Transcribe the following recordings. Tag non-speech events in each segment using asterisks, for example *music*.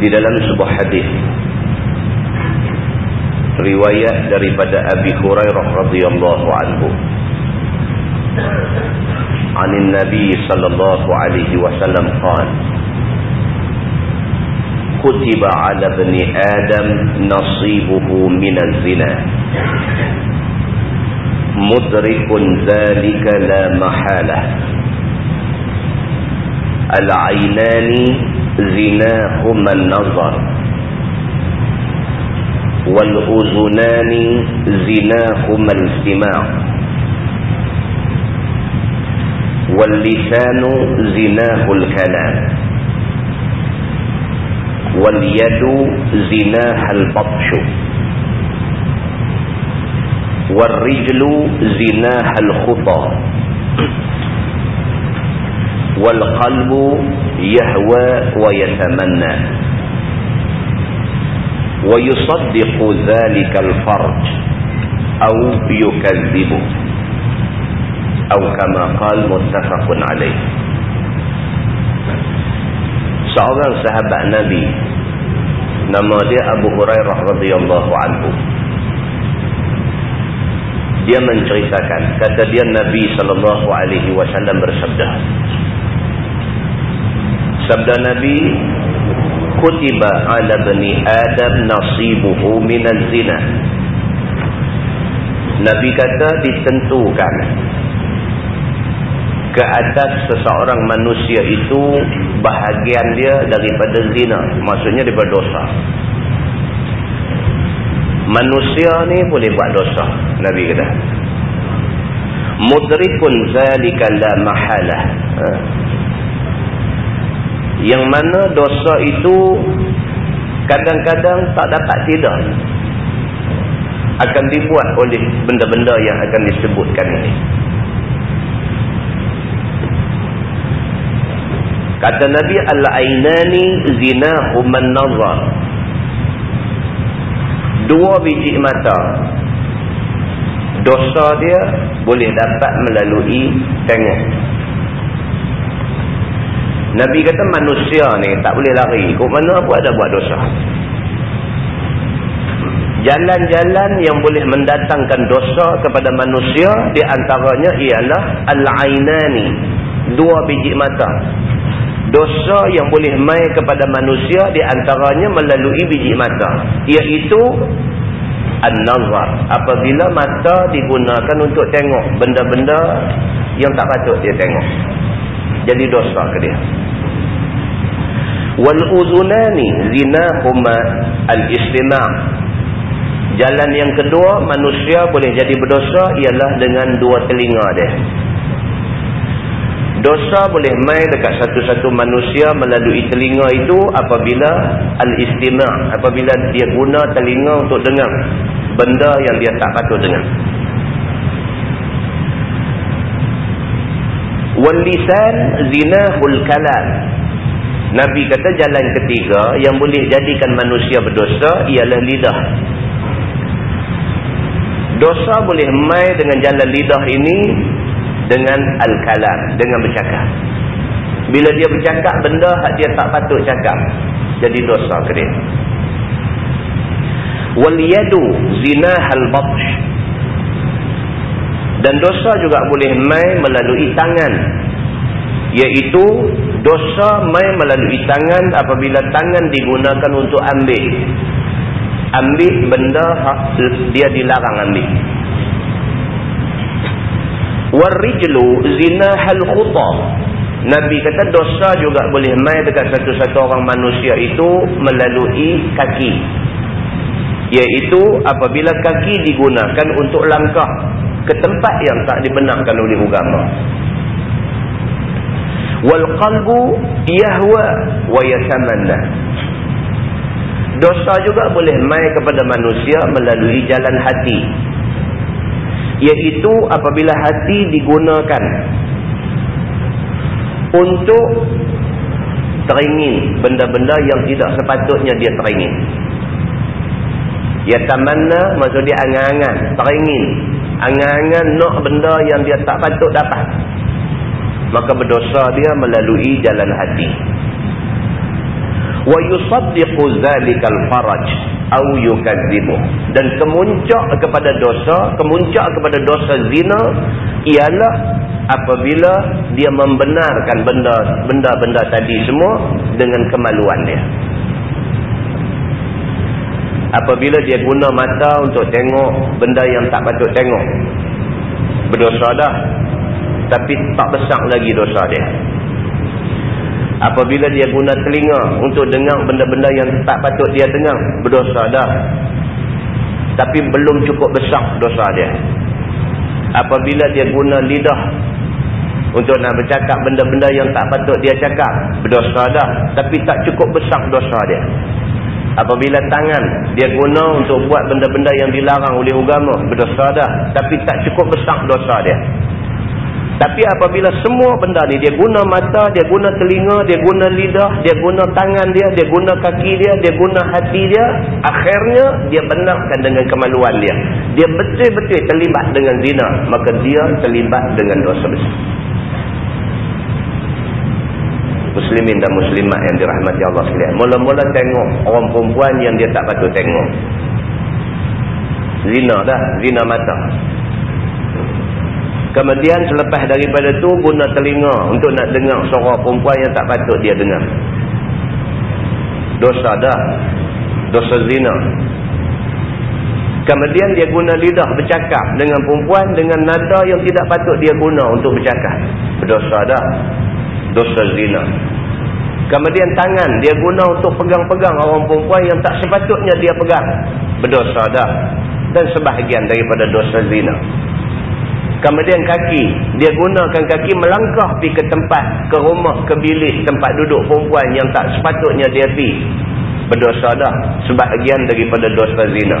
Di dalam sebuah hadis. Riwayat daripada Abi Hurairah radhiyallahu anhu. عن النبي صلى الله عليه وسلم قال كتب على ابن آدم نصيبه من الزنا مدرك ذلك لا محالة العينان زناهما النظر. والأذنان زناهما الاستماع. واللسان زناه الكلام. واليد زناها البطش. والرجل زناها الخطى. والقلب يهوى ويتمنى ويصدق ذلك الفرج أو يكذبه أو كما قال متفق عليه seorang sahabat Nabi nama dia Abu Hurairah radhiyallahu anhu dia menceritakan kata dia Nabi sallallahu alaihi wasallam bersabda sabda Nabi kutiba ala bani adam nasibuhu minaz zina. Nabi kata ditentukan ke atas seseorang manusia itu bahagian dia daripada zina maksudnya daripada dosa manusia ni boleh buat dosa Nabi kata. Mudrikun zalika la mahalah. Ha. Yang mana dosa itu kadang-kadang tak dapat tidak akan dibuat oleh benda-benda yang akan disebutkan ini. Kata Nabi al-ainani zinahuman nazar dua biji mata. Dosa dia boleh dapat melalui tengok Nabi kata manusia ni tak boleh lari. Ikut mana pun ada buat dosa? Jalan-jalan yang boleh mendatangkan dosa kepada manusia di antaranya ialah al-ainani. Dua biji mata. Dosa yang boleh mai kepada manusia di antaranya melalui biji mata. Iaitu an-nazar. Apabila mata digunakan untuk tengok benda-benda yang tak patut dia tengok jadi dosa ke dia. Wal uzunani zinahuma al-istima' jalan yang kedua manusia boleh jadi berdosa ialah dengan dua telinga dia. Dosa boleh main dekat satu-satu manusia melalui telinga itu apabila al-istima' apabila dia guna telinga untuk dengar benda yang dia tak patut dengar wal-lisan zinahul kalam. Nabi kata jalan ketiga yang boleh jadikan manusia berdosa ialah lidah. Dosa boleh main dengan jalan lidah ini dengan al-kalam dengan bercakap. Bila dia bercakap benda dia tak patut cakap. Jadi dosa ke dia wal yadu zinahal batsh dan dosa juga boleh main melalui tangan. Iaitu dosa mai melalui tangan apabila tangan digunakan untuk ambil. Ambil benda dia dilarang ambil. Warijlu zina hal khuta. Nabi kata dosa juga boleh mai dekat satu-satu orang manusia itu melalui kaki iaitu apabila kaki digunakan untuk langkah ke tempat yang tak dibenarkan oleh agama. Wal qalbu yahwa wa yatamanna. Dosa juga boleh mai kepada manusia melalui jalan hati. Iaitu apabila hati digunakan untuk teringin benda-benda yang tidak sepatutnya dia teringin yatamanna maksud dia angan-angan teringin. Angan-angan nak benda yang dia tak patut dapat. Maka berdosa dia melalui jalan hati. Wa yusaddiqu zalikal faraj au yukadzibu. Dan kemuncak kepada dosa kemuncak kepada dosa zina ialah apabila dia membenarkan benda benda-benda tadi semua dengan kemaluan dia apabila dia guna mata untuk tengok benda yang tak patut tengok. Berdosa dah. Tapi tak besar lagi dosa dia. Apabila dia guna telinga untuk dengar benda-benda yang tak patut dia dengar berdosa dah. Tapi belum cukup besar dosa dia. Apabila dia guna lidah untuk nak bercakap benda-benda yang tak patut dia cakap berdosa dah. Tapi tak cukup besar dosa dia apabila tangan dia guna untuk buat benda-benda yang dilarang oleh agama berdosa dah tapi tak cukup besar dosa dia tapi apabila semua benda ni dia guna mata, dia guna telinga, dia guna lidah, dia guna tangan dia, dia guna kaki dia, dia guna hati dia, akhirnya dia benarkan dengan kemaluan dia. Dia betul-betul terlibat dengan zina, maka dia terlibat dengan dosa besar. Muslimin dan muslimat yang dirahmati Allah sekalian. Mula-mula tengok orang perempuan yang dia tak patut tengok. Zina dah, zina mata. Kemudian selepas daripada tu guna telinga untuk nak dengar suara perempuan yang tak patut dia dengar. Dosa dah. Dosa zina. Kemudian dia guna lidah bercakap dengan perempuan dengan nada yang tidak patut dia guna untuk bercakap. Berdosa dah. Dosa zina. Kemudian tangan dia guna untuk pegang-pegang orang perempuan yang tak sepatutnya dia pegang. Berdosa dah. Dan sebahagian daripada dosa zina. Kemudian kaki, dia gunakan kaki melangkah pergi ke tempat, ke rumah, ke bilik tempat duduk perempuan yang tak sepatutnya dia pergi. Berdosa dah, sebahagian daripada dosa zina.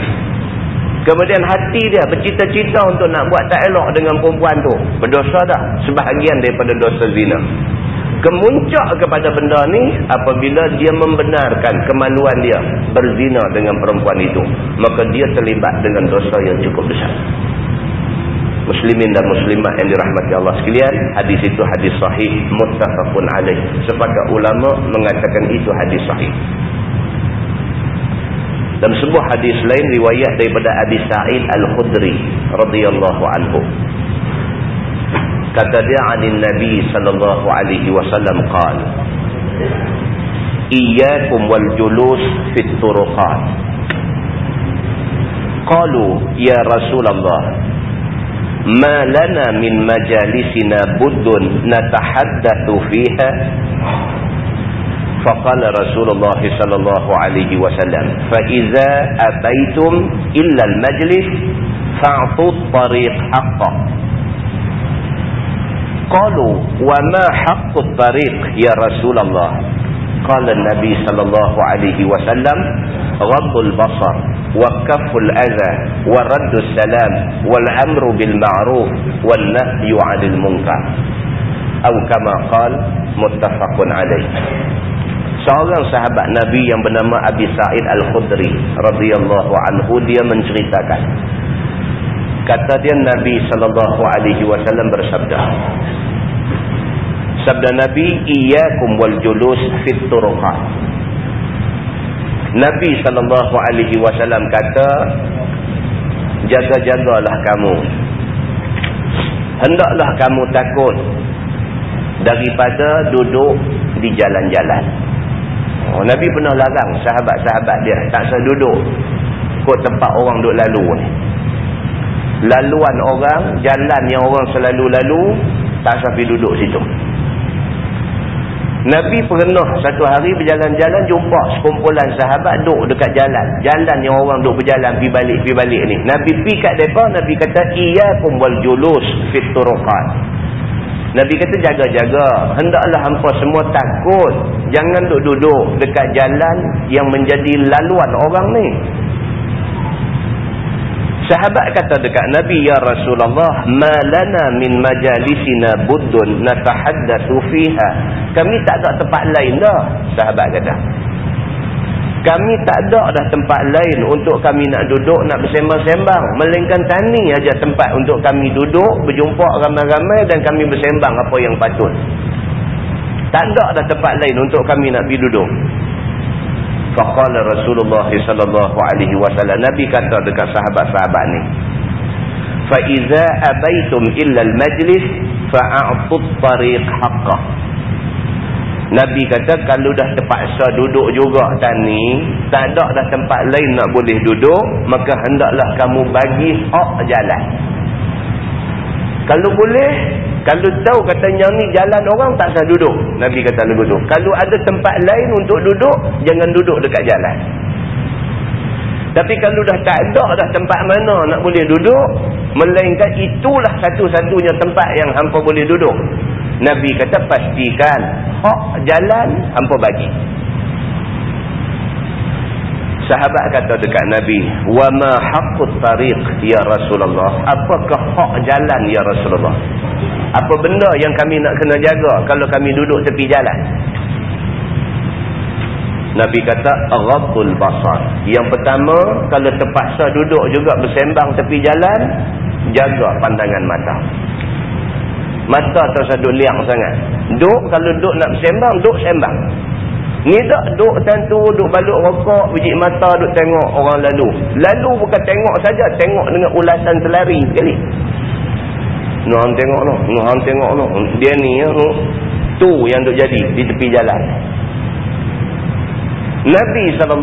Kemudian hati dia bercita-cita untuk nak buat tak elok dengan perempuan tu. Berdosa dah, sebahagian daripada dosa zina. Kemuncak kepada benda ni apabila dia membenarkan kemaluan dia berzina dengan perempuan itu. Maka dia terlibat dengan dosa yang cukup besar. Muslimin dan muslimat yang dirahmati Allah sekalian hadis itu hadis sahih muttafaqun alaih. Sepakat ulama mengatakan itu hadis sahih. Dan sebuah hadis lain riwayat daripada Abi Sa'id Al-Khudri radhiyallahu anhu kata dia anin Nabi sallallahu alaihi wasallam qala iyyakum wal julus fit turuqat. Qalu ya Rasulullah ما لنا من مجالسنا بد نتحدث فيها فقال رسول الله صلى الله عليه وسلم فإذا أبيتم إلا المجلس فاعطوا الطريق حقا قالوا وما حق الطريق يا رسول الله؟ قال النبي صلى الله عليه وسلم غض البصر وكف الأذى ورد السلام والأمر بالمعروف والنهي عن المنكر. أو كما قال متفق عليه. Seorang sahabat Nabi yang bernama Abi Sa'id Al-Khudri radhiyallahu anhu dia menceritakan kata dia Nabi sallallahu alaihi wasallam bersabda Sabda Nabi iyyakum wal julus fit turuqat Nabi SAW kata, jaga-jagalah kamu. Hendaklah kamu takut daripada duduk di jalan-jalan. Oh, Nabi pernah larang sahabat-sahabat dia tak usah duduk tempat orang duduk lalu ni. Laluan orang, jalan yang orang selalu lalu, tak pergi duduk situ. Nabi pernah satu hari berjalan-jalan jumpa sekumpulan sahabat duduk dekat jalan. Jalan yang orang duduk berjalan pergi balik, pergi balik ni. Nabi pergi kat mereka, Nabi kata, Iyakum wal julus fit turuqat. Nabi kata jaga-jaga. Hendaklah hampa semua takut. Jangan duduk-duduk dekat jalan yang menjadi laluan orang ni. Sahabat kata dekat Nabi ya Rasulullah, "Ma lana min majalisina buddun natahaddatsu fiha." Kami tak ada tempat lain dah, sahabat kata. Kami tak ada dah tempat lain untuk kami nak duduk nak bersembang-sembang, melainkan tani aja tempat untuk kami duduk, berjumpa ramai-ramai dan kami bersembang apa yang patut. Tak ada dah tempat lain untuk kami nak pergi duduk. Faqala Rasulullah sallallahu alaihi wasallam Nabi kata dekat sahabat-sahabat ni Fa iza abaitum illa al-majlis fa'atu at-tariq haqqah Nabi kata kalau dah terpaksa duduk juga tani tak ada dah tempat lain nak boleh duduk maka hendaklah kamu bagi hak jalan. Kalau boleh kalau tahu katanya ni jalan orang tak sah duduk. Nabi kata lagu tu. Kalau ada tempat lain untuk duduk, jangan duduk dekat jalan. Tapi kalau dah tak ada dah tempat mana nak boleh duduk, melainkan itulah satu-satunya tempat yang hampa boleh duduk. Nabi kata pastikan hak jalan hampa bagi sahabat kata dekat Nabi wa ma haqqut tariq ya Rasulullah apakah hak jalan ya Rasulullah apa benda yang kami nak kena jaga kalau kami duduk tepi jalan? Nabi kata ghaddul basar. Yang pertama kalau terpaksa duduk juga bersembang tepi jalan jaga pandangan mata. Mata terasa duduk liang sangat. Duduk kalau duduk nak bersembang duduk sembang. Ni tak duk tentu duk baluk rokok, biji mata duk tengok orang lalu. Lalu bukan tengok saja, tengok dengan ulasan selari sekali. Nuhan tengok no, Nuhan tengok no. Dia ni ya, tu yang duk jadi di tepi jalan. Nabi SAW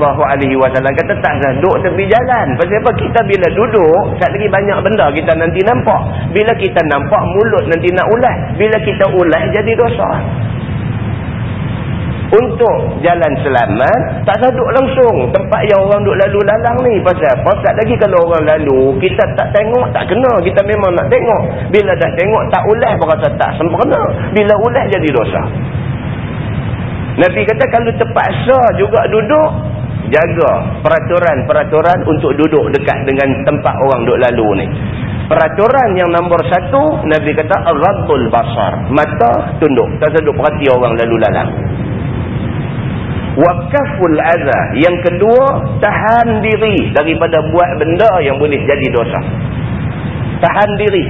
kata tak sah duduk tepi jalan. Pasal apa? Kita bila duduk, tak lagi banyak benda kita nanti nampak. Bila kita nampak, mulut nanti nak ulat. Bila kita ulat, jadi dosa untuk jalan selamat tak duduk langsung. Tempat yang orang duduk lalu lalang ni. Pasal apa? Tak lagi kalau orang lalu kita tak tengok tak kena. Kita memang nak tengok. Bila dah tengok tak ulah berasa tak sempurna. Bila ulah jadi dosa. Nabi kata kalau terpaksa juga duduk jaga peraturan-peraturan untuk duduk dekat dengan tempat orang duduk lalu ni. Peraturan yang nombor satu Nabi kata Rabbul Basar. Mata tunduk. Tak duduk perhati orang lalu lalang wakaful adha. Yang kedua tahan diri daripada buat benda yang boleh jadi dosa. Tahan diri.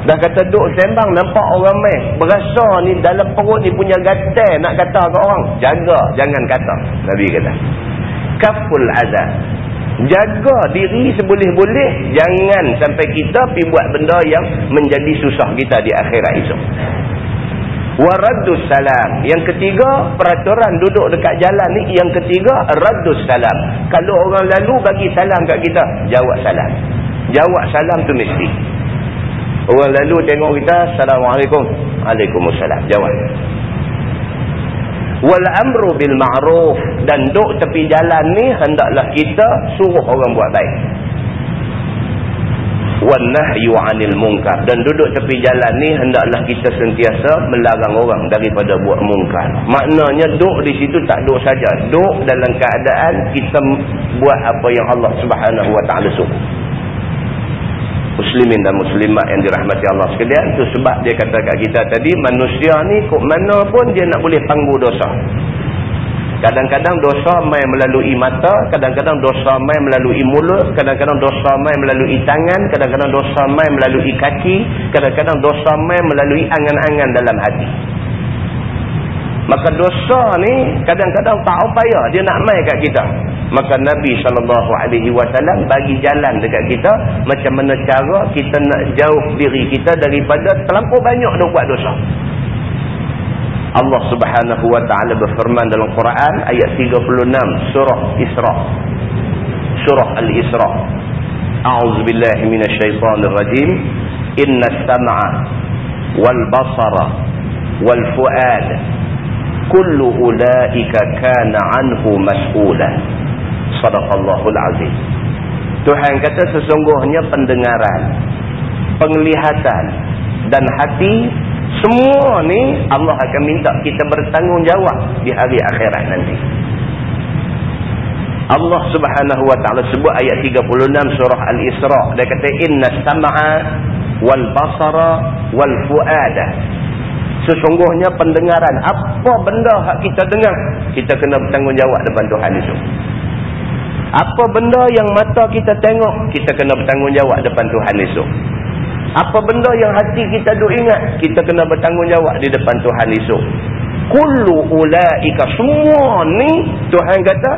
Dah kata duk sembang nampak orang main. Berasa ni dalam perut ni punya gatal nak kata ke orang jaga jangan kata. Nabi kata. Kaful adha. Jaga diri seboleh-boleh jangan sampai kita pergi buat benda yang menjadi susah kita di akhirat itu Waradus salam. Yang ketiga, peraturan duduk dekat jalan ni. Yang ketiga, radus salam. Kalau orang lalu bagi salam kat kita, jawab salam. Jawab salam tu mesti. Orang lalu tengok kita, Assalamualaikum. Waalaikumsalam. Jawab. Wal amru bil ma'ruf. Dan duduk tepi jalan ni, hendaklah kita suruh orang buat baik wan nahyu 'anil munkar. Dan duduk tepi jalan ni hendaklah kita sentiasa melarang orang daripada buat mungkar maknanya duduk di situ tak duduk saja. Duduk dalam keadaan kita buat apa yang Allah Subhanahu wa taala suruh. Muslimin dan muslimat yang dirahmati Allah sekalian itu sebab dia kata kat kita tadi manusia ni kok mana pun dia nak boleh tangguh dosa Kadang-kadang dosa main melalui mata, kadang-kadang dosa main melalui mulut, kadang-kadang dosa main melalui tangan, kadang-kadang dosa main melalui kaki, kadang-kadang dosa main melalui angan-angan dalam hati. Maka dosa ni kadang-kadang tak upaya dia nak main kat kita. Maka Nabi SAW bagi jalan dekat kita macam mana cara kita nak jauh diri kita daripada terlampau banyak dia buat dosa. Allah subhanahu wa ta'ala berfirman dalam Quran ayat 36 surah Isra. Surah Al-Isra. A'udzubillahi minasyaitanirrajim. Inna sam'a wal basara wal fu'ad kullu ulaika kana anhu mas'ula. Sadaqallahul azim. Tuhan kata sesungguhnya pendengaran penglihatan dan hati semua ni Allah akan minta kita bertanggungjawab di hari akhirat nanti. Allah subhanahu wa ta'ala sebut ayat 36 surah Al-Isra. Dia kata, Inna sama'a wal basara wal fu'ada. Sesungguhnya pendengaran. Apa benda yang kita dengar? Kita kena bertanggungjawab depan Tuhan itu. Apa benda yang mata kita tengok? Kita kena bertanggungjawab depan Tuhan itu. Apa benda yang hati kita duk ingat, kita kena bertanggungjawab di depan Tuhan esok. Kullu ulaika semua ni Tuhan kata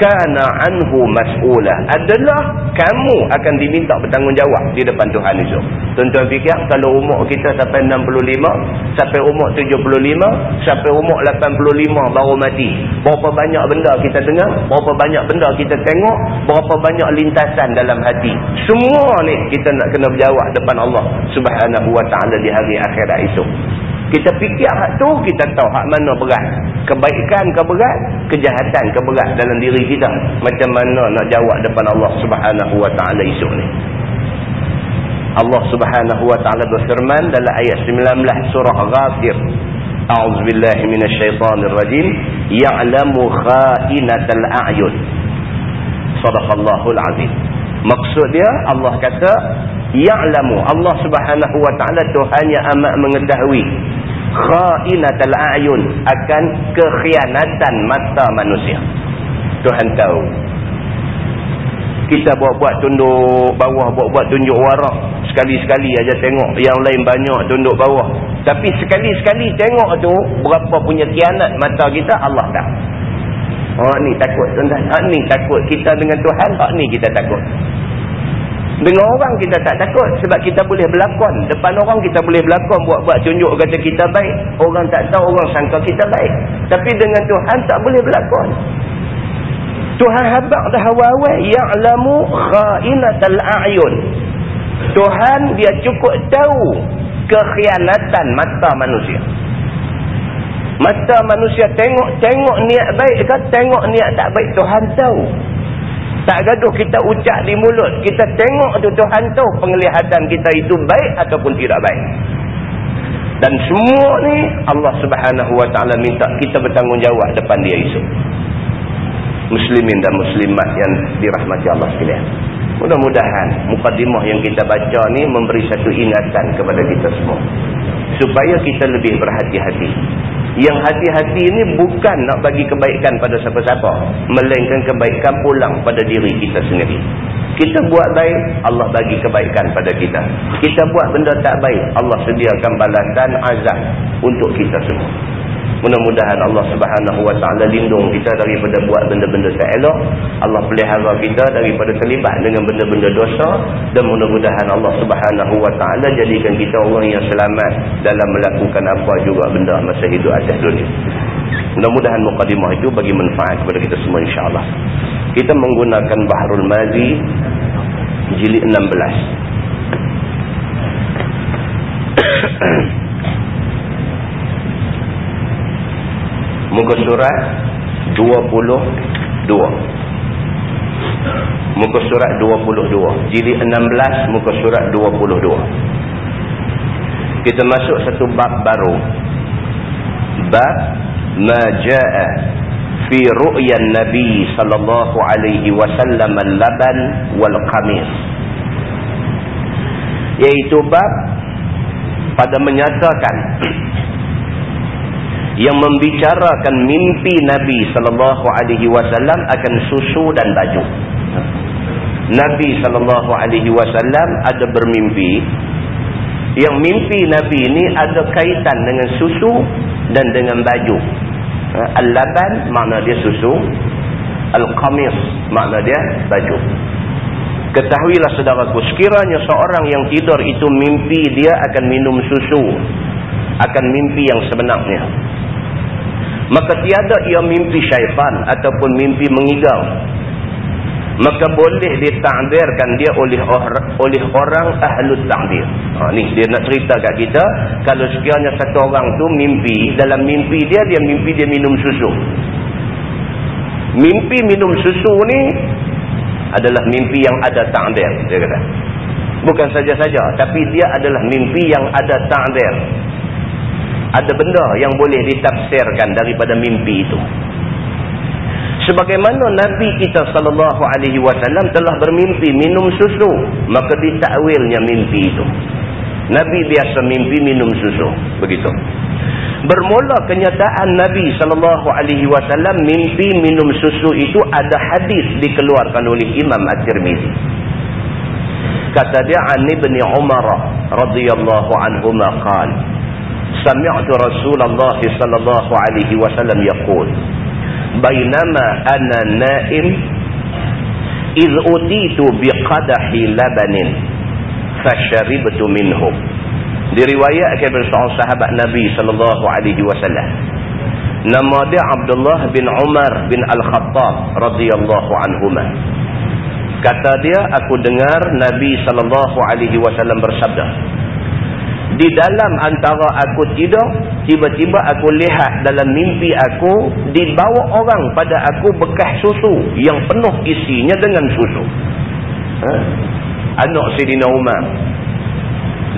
kana anhu mas'ula adalah kamu akan diminta bertanggungjawab di depan Tuhan esok. Tuan-tuan fikir kalau umur kita sampai 65, sampai umur 75, sampai umur 85 baru mati. Berapa banyak benda kita dengar, berapa banyak benda kita tengok, berapa banyak lintasan dalam hati. Semua ni kita nak kena berjawab depan Allah Subhanahu wa taala di hari akhirat esok. Kita fikir hak tu, kita tahu hak mana berat. Kebaikan ke berat, kejahatan ke berat dalam diri kita. Macam mana nak jawab depan Allah subhanahu wa ta'ala esok ni. Allah subhanahu wa ta'ala berfirman dalam ayat 19 surah Ghafir. A'udzubillahi minasyaitanirrajim. Ya'lamu kha'inatal a'yun. Sadaqallahul azim. Maksud dia Allah kata ya'lamu Allah Subhanahu wa taala Tuhan yang amat mengetahui kha'inatal a'yun akan kekhianatan mata manusia. Tuhan tahu. Kita buat-buat tunduk bawah, buat-buat tunjuk warah. Sekali-sekali aja tengok yang lain banyak tunduk bawah. Tapi sekali-sekali tengok tu berapa punya kianat mata kita Allah tahu. Oh ni takut tuan-tuan. Hak ni takut kita dengan Tuhan, hak ni kita takut. Dengan orang kita tak takut sebab kita boleh berlakon. Depan orang kita boleh berlakon buat-buat tunjuk kata kita baik. Orang tak tahu orang sangka kita baik. Tapi dengan Tuhan tak boleh berlakon. Tuhan habak dah awal-awal. Ya'lamu kha'inatal a'yun. Tuhan dia cukup tahu kekhianatan mata manusia. Mata manusia tengok-tengok niat baik ke tengok niat tak baik. Tuhan tahu. Tak gaduh kita ucap di mulut. Kita tengok tu Tuhan tahu penglihatan kita itu baik ataupun tidak baik. Dan semua ni Allah subhanahu wa ta'ala minta kita bertanggungjawab depan dia isu. Muslimin dan muslimat yang dirahmati Allah sekalian. Mudah-mudahan mukadimah yang kita baca ni memberi satu ingatan kepada kita semua. Supaya kita lebih berhati-hati yang hati-hati ini bukan nak bagi kebaikan pada siapa-siapa. Melainkan kebaikan pulang pada diri kita sendiri. Kita buat baik, Allah bagi kebaikan pada kita. Kita buat benda tak baik, Allah sediakan balasan azab untuk kita semua. Mudah-mudahan Allah subhanahu wa ta'ala lindung kita daripada buat benda-benda tak elok. Allah pelihara kita daripada terlibat dengan benda-benda dosa. Dan mudah-mudahan Allah subhanahu wa ta'ala jadikan kita orang yang selamat dalam melakukan apa juga benda masa hidup atas dunia. Mudah-mudahan mukadimah itu bagi manfaat kepada kita semua insyaAllah. Kita menggunakan Bahrul Mazi jilid 16. *coughs* muka surat 22 muka surat 22 jilid 16 muka surat 22 kita masuk satu bab baru. Bab maja'a fi ru'yan nabi sallallahu alaihi wasallam al-laban wal qamis iaitu bab pada menyatakan yang membicarakan mimpi Nabi sallallahu alaihi wasallam akan susu dan baju. Nabi sallallahu alaihi wasallam ada bermimpi yang mimpi Nabi ini ada kaitan dengan susu dan dengan baju. Ha, al-laban makna dia susu, al-qamis makna dia baju. Ketahuilah saudaraku, sekiranya seorang yang tidur itu mimpi dia akan minum susu akan mimpi yang sebenarnya. Maka tiada ia mimpi syaitan ataupun mimpi mengigau. Maka boleh ditakdirkan dia oleh oleh orang ahlu takdir. Ha, ni dia nak cerita kat kita. Kalau sekiranya satu orang tu mimpi. Dalam mimpi dia, dia mimpi dia minum susu. Mimpi minum susu ni adalah mimpi yang ada takdir. Dia kata. Bukan saja-saja. Tapi dia adalah mimpi yang ada takdir ada benda yang boleh ditafsirkan daripada mimpi itu. Sebagaimana nabi kita sallallahu alaihi wasallam telah bermimpi minum susu maka ditakwilnya mimpi itu. Nabi biasa mimpi minum susu begitu. Bermula kenyataan nabi sallallahu alaihi wasallam mimpi minum susu itu ada hadis dikeluarkan oleh imam at-tirmizi. Kata dia ibn umar radhiyallahu anhu qala سمعت رسول الله صلى الله عليه وسلم يقول بينما أنا نائم إذ أتيت بقدح لبن فشربت منه diriwayatkan oleh seorang sahabat Nabi sallallahu alaihi wasallam nama dia Abdullah bin Umar bin Al-Khattab radhiyallahu anhuma kata dia aku dengar Nabi sallallahu alaihi wasallam bersabda di dalam antara aku tidur tiba-tiba aku lihat dalam mimpi aku dibawa orang pada aku bekas susu yang penuh isinya dengan susu. Ha? anak Sidina Umar.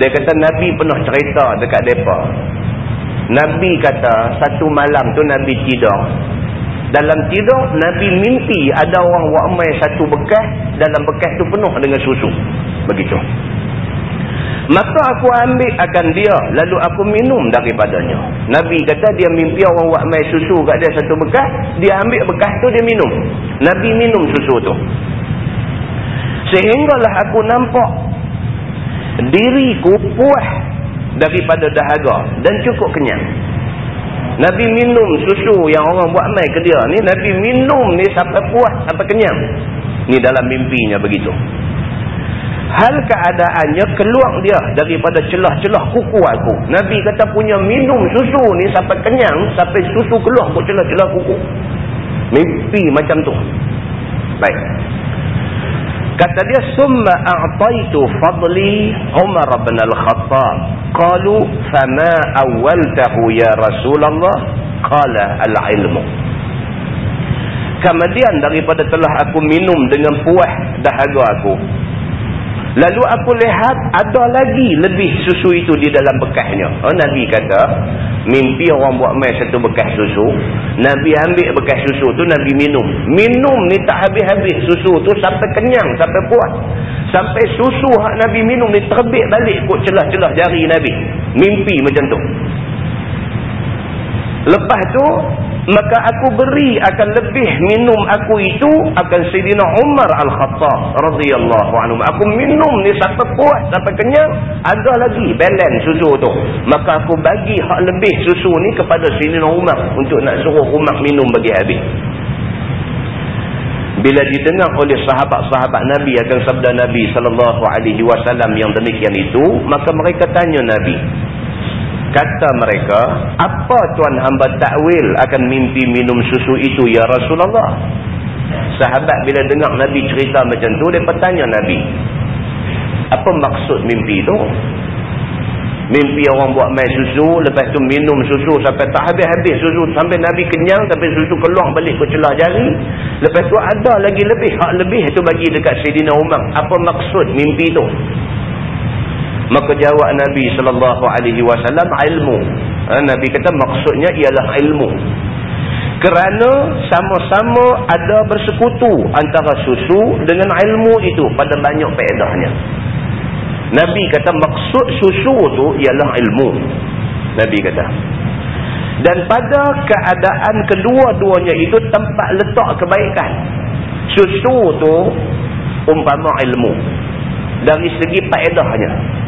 Dia kata Nabi pernah cerita dekat mereka Nabi kata satu malam tu Nabi tidur. Dalam tidur Nabi mimpi ada orang wakmai satu bekas dalam bekas tu penuh dengan susu. Begitu Maka aku ambil akan dia lalu aku minum daripadanya. Nabi kata dia mimpi orang buat mai susu kat dia satu bekas, dia ambil bekas tu dia minum. Nabi minum susu tu. Sehinggalah aku nampak diriku puas daripada dahaga dan cukup kenyang. Nabi minum susu yang orang buat mai ke dia ni, Nabi minum ni sampai puas, sampai kenyang. Ni dalam mimpinya begitu hal keadaannya keluar dia daripada celah-celah kuku aku. Nabi kata punya minum susu ni sampai kenyang, sampai susu keluar ke celah-celah kuku. Mimpi macam tu. Baik. Kata dia, Summa a'taitu fadli Umar bin Al-Khattab. Qalu, fama awaltahu ya Rasulullah? Qala al-ilmu. Kemudian daripada telah aku minum dengan puas dahaga aku. Lalu aku lihat ada lagi lebih susu itu di dalam bekasnya. Oh, Nabi kata, mimpi orang buat mai satu bekas susu. Nabi ambil bekas susu tu Nabi minum. Minum ni tak habis-habis susu tu sampai kenyang, sampai puas. Sampai susu hak Nabi minum ni terbit balik kot celah-celah jari Nabi. Mimpi macam tu. Lepas tu, maka aku beri akan lebih minum aku itu akan Sayyidina Umar Al-Khattab radhiyallahu anhu. Aku minum ni sampai puas, sampai kenyang, ada lagi balance susu tu. Maka aku bagi hak lebih susu ni kepada Sayyidina Umar untuk nak suruh Umar minum bagi habis. Bila didengar oleh sahabat-sahabat Nabi akan sabda Nabi sallallahu alaihi wasallam yang demikian itu, maka mereka tanya Nabi, Kata mereka, apa tuan hamba takwil akan mimpi minum susu itu ya Rasulullah? Sahabat bila dengar Nabi cerita macam tu, dia bertanya Nabi. Apa maksud mimpi itu? Mimpi orang buat main susu, lepas tu minum susu sampai tak habis-habis susu. Sampai Nabi kenyang, sampai susu keluar balik ke celah jari. Lepas tu ada lagi lebih, hak lebih itu bagi dekat Sayyidina Umar. Apa maksud mimpi itu? Maka jawab Nabi sallallahu alaihi wasallam ilmu. Ha, Nabi kata maksudnya ialah ilmu. Kerana sama-sama ada bersekutu antara susu dengan ilmu itu pada banyak faedahnya. Nabi kata maksud susu tu ialah ilmu. Nabi kata. Dan pada keadaan kedua-duanya itu tempat letak kebaikan. Susu tu umpama ilmu. Dari segi faedahnya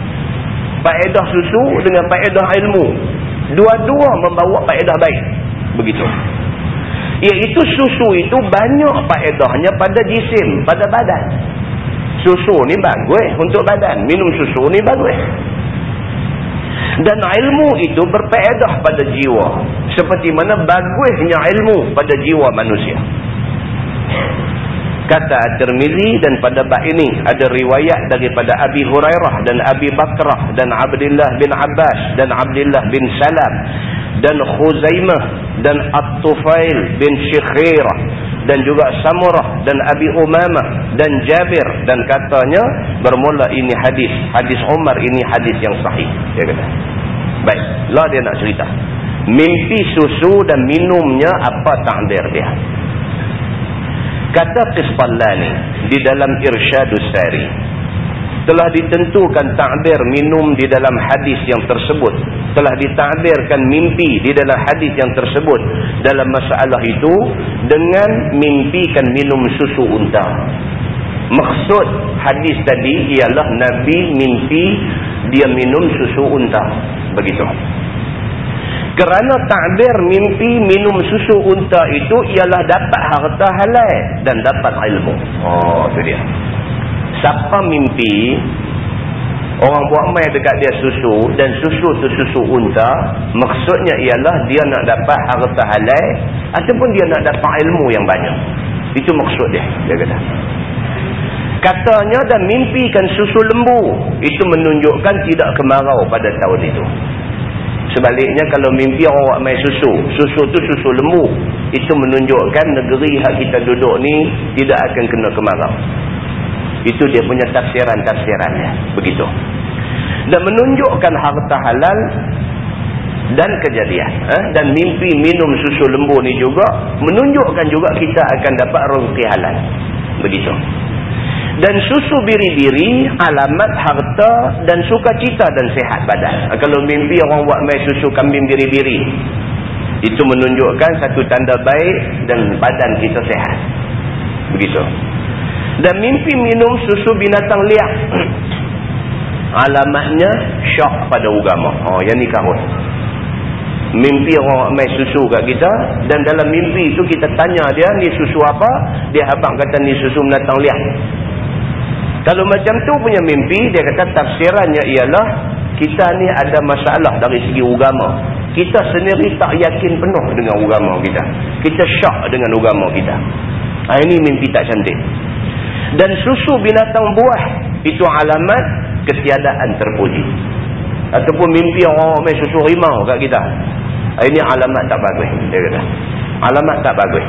faedah susu dengan faedah ilmu. Dua-dua membawa faedah baik. Begitu. Iaitu susu itu banyak faedahnya pada jisim pada badan. Susu ni bagus untuk badan. Minum susu ni bagus. Dan ilmu itu berpeedah pada jiwa. Seperti mana bagusnya ilmu pada jiwa manusia. Kata At-Tirmizi dan pada bab ini ada riwayat daripada Abi Hurairah dan Abi Bakrah dan Abdullah bin Abbas dan Abdullah bin Salam dan Khuzaimah dan At-Tufail bin Syikhirah dan juga Samurah dan Abi Umamah dan Jabir dan katanya bermula ini hadis hadis Umar ini hadis yang sahih. Dia kata baik lah dia nak cerita. Mimpi susu dan minumnya apa takdir dia kata Qisballani di dalam Irsyadus Sari telah ditentukan takdir minum di dalam hadis yang tersebut. Telah ditakdirkan mimpi di dalam hadis yang tersebut dalam masalah itu dengan mimpikan minum susu unta. Maksud hadis tadi ialah Nabi mimpi dia minum susu unta. Begitu kerana takdir mimpi minum susu unta itu ialah dapat harta halal dan dapat ilmu. Oh, itu dia. Siapa mimpi orang buat main dekat dia susu dan susu tu susu unta, maksudnya ialah dia nak dapat harta halal ataupun dia nak dapat ilmu yang banyak. Itu maksud dia, dia kata. Katanya dan mimpikan susu lembu, itu menunjukkan tidak kemarau pada tahun itu. Sebaliknya kalau mimpi buat main susu, susu tu susu lembu, itu menunjukkan negeri hak kita duduk ni tidak akan kena kemarau. Itu dia punya tafsiran-tafsirannya. Begitu. Dan menunjukkan harta halal dan kejadian. Eh? Dan mimpi minum susu lembu ni juga menunjukkan juga kita akan dapat rezeki halal. Begitu dan susu biri-biri alamat harta dan sukacita dan sehat badan. Ha, kalau mimpi orang buat mai susu kambing biri-biri itu menunjukkan satu tanda baik dan badan kita sehat. Begitu. Dan mimpi minum susu binatang liar *clears throat* alamatnya syok pada agama. Oh yang ni karut. Mimpi orang mai susu kat kita dan dalam mimpi itu kita tanya dia ni susu apa? Dia habaq kata ni susu binatang liar. Kalau macam tu punya mimpi, dia kata tafsirannya ialah kita ni ada masalah dari segi agama. Kita sendiri tak yakin penuh dengan agama kita. Kita syak dengan agama kita. Ha, ini mimpi tak cantik. Dan susu binatang buah, itu alamat ketiadaan terpuji. Ataupun mimpi orang main susu rimau kat kita. Ha, ini alamat tak bagus. Dia kata. Alamat tak bagus.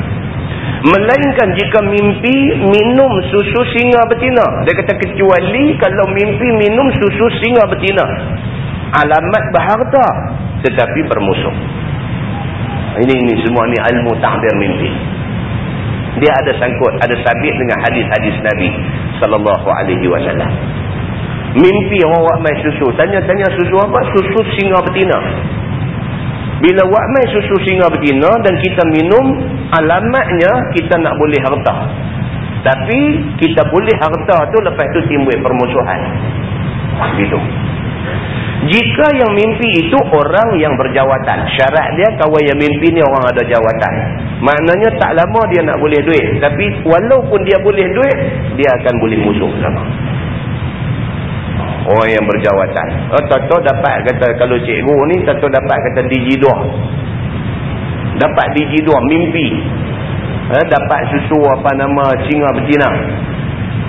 Melainkan jika mimpi minum susu singa betina. Dia kata kecuali kalau mimpi minum susu singa betina. Alamat berharta tetapi bermusuh. Ini ini semua ni ilmu takdir mimpi. Dia ada sangkut, ada sabit dengan hadis-hadis Nabi sallallahu alaihi wasallam. Mimpi orang buat mai susu, tanya-tanya susu apa? Susu singa betina. Bila wakmai susu singa betina dan kita minum, alamatnya kita nak boleh harta. Tapi kita boleh harta tu lepas tu timbul permusuhan. Gitu. Jika yang mimpi itu orang yang berjawatan. Syarat dia kawan yang mimpi ni orang ada jawatan. Maknanya tak lama dia nak boleh duit. Tapi walaupun dia boleh duit, dia akan boleh musuh sama orang yang berjawatan. Oh, Tato dapat kata kalau cikgu ni Tato dapat kata DJ2. Dapat DJ2 mimpi. Eh, dapat susu apa nama singa betina.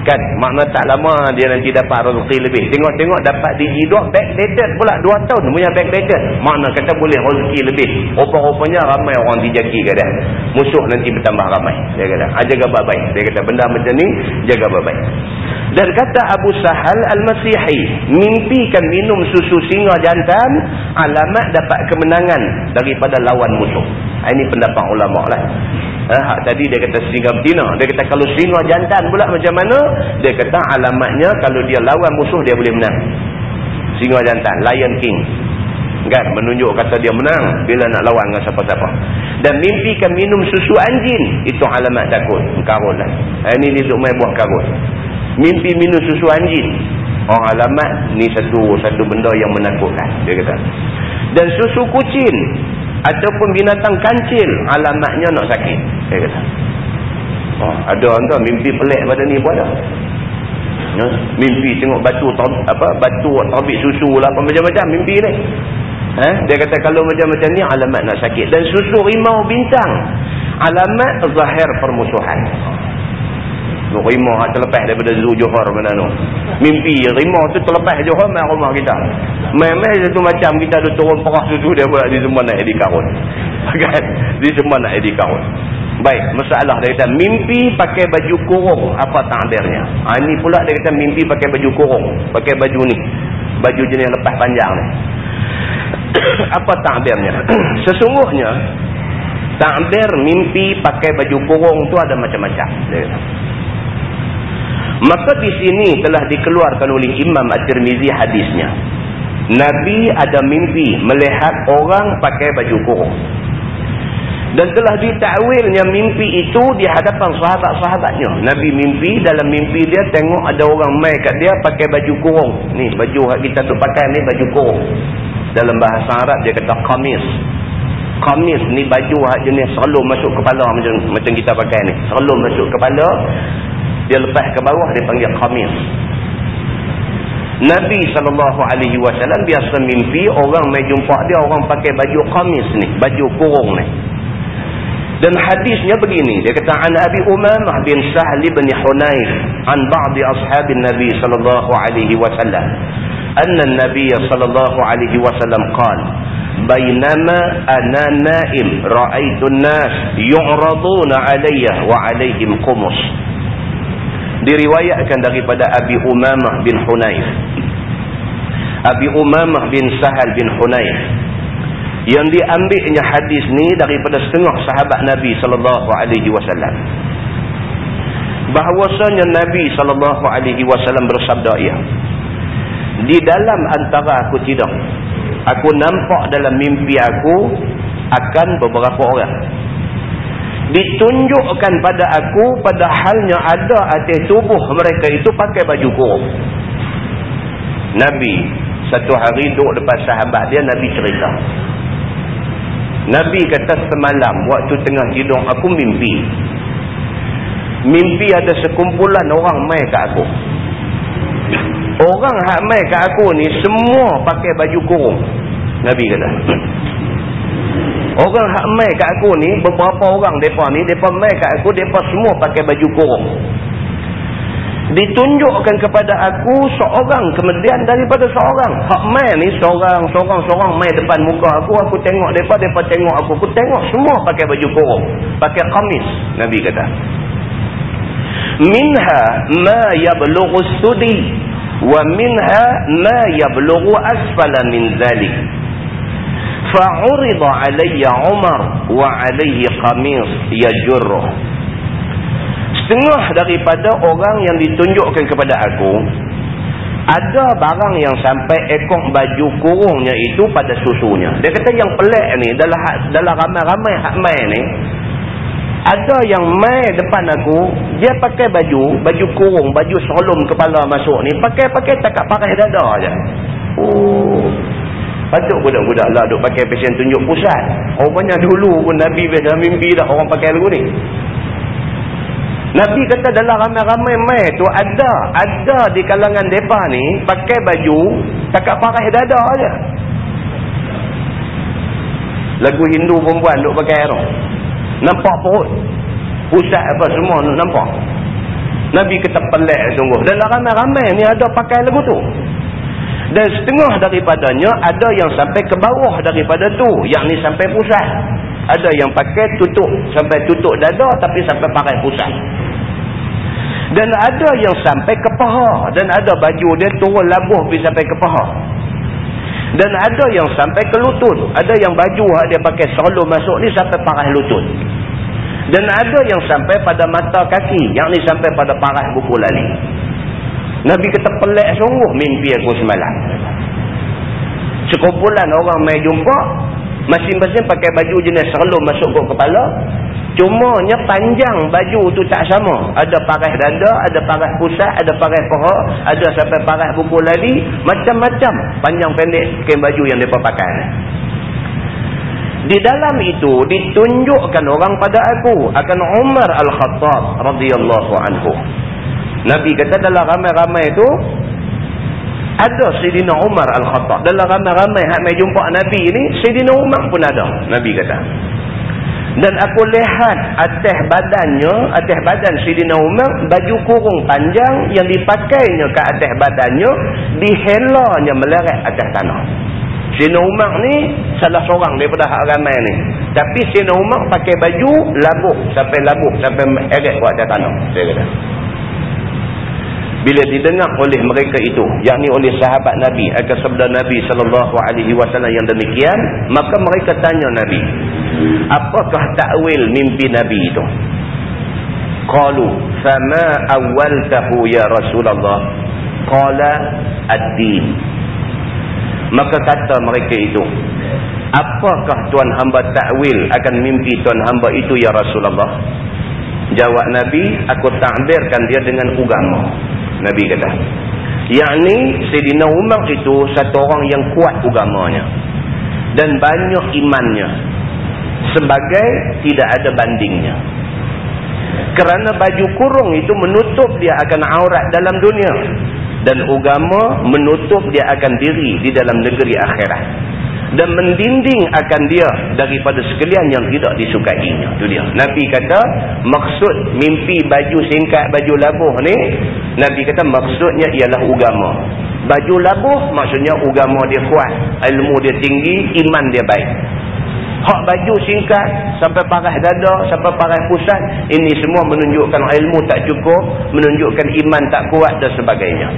Kan makna tak lama dia nanti dapat rezeki lebih. Tengok-tengok dapat DJ2 backdated pula 2 tahun punya backdated. Makna kata boleh rezeki lebih. Rupa-rupanya ramai orang dijaki kata. Musuh nanti bertambah ramai. Dia kata, ah, jaga baik-baik. Dia kata benda macam ni jaga baik-baik. Dan kata Abu Sahal Al-Masihi, mimpikan minum susu singa jantan, alamat dapat kemenangan daripada lawan musuh. Ah, ini pendapat ulama lah. Ha, tadi dia kata singa betina. Dia kata kalau singa jantan pula macam mana? Dia kata alamatnya kalau dia lawan musuh dia boleh menang. Singa jantan, Lion King. Kan? Menunjuk kata dia menang bila nak lawan dengan siapa-siapa. Dan mimpikan minum susu anjing. Itu alamat takut. Karun lah. Ha, ini dia duduk main buah karun mimpi minum susu anjing oh alamat ni satu satu benda yang menakutkan dia kata dan susu kucing ataupun binatang kancil alamatnya nak sakit dia kata oh ada entah mimpi pelik pada ni pun ada Ya? Mimpi tengok batu apa batu terbit susu lah macam-macam mimpi ni. Ha? Dia kata kalau macam-macam ni alamat nak sakit. Dan susu rimau bintang. Alamat zahir permusuhan. Nuk rimau terlepas daripada zoo Johor mana tu. Mimpi rimau tu terlepas Johor main rumah kita. Main-main satu macam kita ada turun perah susu dia buat di semua nak edit karun. *laughs* Kan? Di semua nak edit karun. Baik, masalah dia kata mimpi pakai baju kurung apa takdirnya? Ha ini pula dia kata mimpi pakai baju kurung, pakai baju ni. Baju jenis lepas panjang ni. *coughs* apa takdirnya? *coughs* Sesungguhnya takdir mimpi pakai baju kurung tu ada macam-macam dia kata. Maka di sini telah dikeluarkan oleh Imam At-Tirmizi hadisnya. Nabi ada mimpi melihat orang pakai baju kurung dan telah ditakwilnya mimpi itu di hadapan sahabat-sahabatnya. Nabi mimpi, dalam mimpi dia tengok ada orang mai kat dia pakai baju kurung. Ni baju kita tu pakai ni baju kurung. Dalam bahasa Arab dia kata kamis. Kamis ni baju jenis selalu masuk kepala macam macam kita pakai ni. Selalu masuk kepala, dia lepas ke bawah dia panggil kamis. Nabi SAW biasa mimpi orang mai jumpa dia orang pakai baju kamis ni. Baju kurung ni. Dan hadisnya begini, dia kata an Abi Umamah bin Sahl bin Hunayf an ba'd ashab Nabi sallallahu alaihi wasallam anna an-nabiy sallallahu alaihi wasallam qala bainama ana na'im ra'aytu an-nas yu'raduna 'alayya wa 'alayhim qumus diriwayatkan daripada Abi Umamah bin Hunayf. Abi Umamah bin Sahal bin Hunayf. Yang diambilnya hadis ni daripada setengah sahabat Nabi sallallahu alaihi wasallam. Bahwasanya Nabi sallallahu alaihi wasallam bersabda ia di dalam antara aku tidur aku nampak dalam mimpi aku akan beberapa orang ditunjukkan pada aku pada halnya ada atas tubuh mereka itu pakai baju kurung Nabi satu hari duduk depan sahabat dia Nabi cerita Nabi kata semalam waktu tengah tidur aku mimpi. Mimpi ada sekumpulan orang mai kat aku. Orang hak mai kat aku ni semua pakai baju kurung. Nabi kata. Orang hak mai kat aku ni beberapa orang depa ni depa mai kat aku depa semua pakai baju kurung. Ditunjukkan kepada aku seorang kemudian daripada seorang. Hak mai ni seorang seorang seorang mai depan muka aku aku tengok depa depa tengok aku. Aku tengok semua pakai baju kurung pakai kamis nabi kata. Minha ma yablughu sudi wa minha ma yablughu asfala min zalik fa'urida alayya umar wa alayhi qamis yajurruh setengah daripada orang yang ditunjukkan kepada aku ada barang yang sampai ekor baju kurungnya itu pada susunya. Dia kata yang pelik ni dalam dalam ramai-ramai hak mai ni ada yang mai depan aku dia pakai baju baju kurung baju solom kepala masuk ni pakai-pakai takat pakai dada aja. oh patut budak-budak lah duk pakai pesen tunjuk pusat rupanya dulu pun Nabi biasa mimpi dah orang pakai lagu ni Nabi kata dalam ramai-ramai mai tu ada ada di kalangan depa ni pakai baju takat parah dada aja. Lagu Hindu perempuan duk pakai tu. Nampak perut. Pusat apa semua nampak. Nabi kata pelik sungguh. Dalam ramai-ramai ni ada pakai lagu tu. Dan setengah daripadanya ada yang sampai ke bawah daripada tu. Yang ni sampai pusat. Ada yang pakai tutup. Sampai tutup dada tapi sampai pakai pusat. Dan ada yang sampai ke paha. Dan ada baju dia turun labuh pergi sampai ke paha. Dan ada yang sampai ke lutut. Ada yang baju dia pakai selalu masuk ni sampai parah lutut. Dan ada yang sampai pada mata kaki. Yang ni sampai pada parah buku lali. Nabi kata pelik sungguh mimpi aku semalam. Sekumpulan orang main jumpa. Masing-masing pakai baju jenis selalu masuk ke kepala. Cumanya panjang baju tu tak sama. Ada parah dada, ada parah pusat, ada parah paha, ada sampai parah buku lali. Macam-macam panjang pendek kain baju yang mereka pakai. Di dalam itu ditunjukkan orang pada aku akan Umar Al-Khattab radhiyallahu anhu. Nabi kata dalam ramai-ramai itu ada Sayyidina Umar Al-Khattab. Dalam ramai-ramai yang mai jumpa Nabi ini, Sayyidina Umar pun ada. Nabi kata. Dan aku lihat atas badannya, atas badan Sayyidina Umar, baju kurung panjang yang dipakainya ke atas badannya, dihelanya meleret atas tanah. Sayyidina Umar ni salah seorang daripada hak ramai ni. Tapi Sayyidina Umar pakai baju labuh, sampai labuh, sampai heret ke atas tanah. Saya kata bila didengar oleh mereka itu yakni oleh sahabat Nabi akan sabda Nabi sallallahu alaihi wasallam yang demikian maka mereka tanya Nabi apakah takwil mimpi Nabi itu? Qalu fama awwaltahu ya Rasulullah? Qala ad-din. Maka kata mereka itu apakah tuan hamba takwil akan mimpi tuan hamba itu ya Rasulullah jawab Nabi aku takbirkan dia dengan agama Nabi kata. Yang ni Sayyidina Umar itu satu orang yang kuat agamanya. Dan banyak imannya. Sebagai tidak ada bandingnya. Kerana baju kurung itu menutup dia akan aurat dalam dunia. Dan agama menutup dia akan diri di dalam negeri akhirat dan mendinding akan dia daripada sekalian yang tidak disukainya itu dia. Nabi kata maksud mimpi baju singkat baju labuh ni Nabi kata maksudnya ialah agama baju labuh maksudnya agama dia kuat ilmu dia tinggi iman dia baik hak baju singkat sampai parah dada sampai parah pusat. Ini semua menunjukkan ilmu tak cukup menunjukkan iman tak kuat dan sebagainya.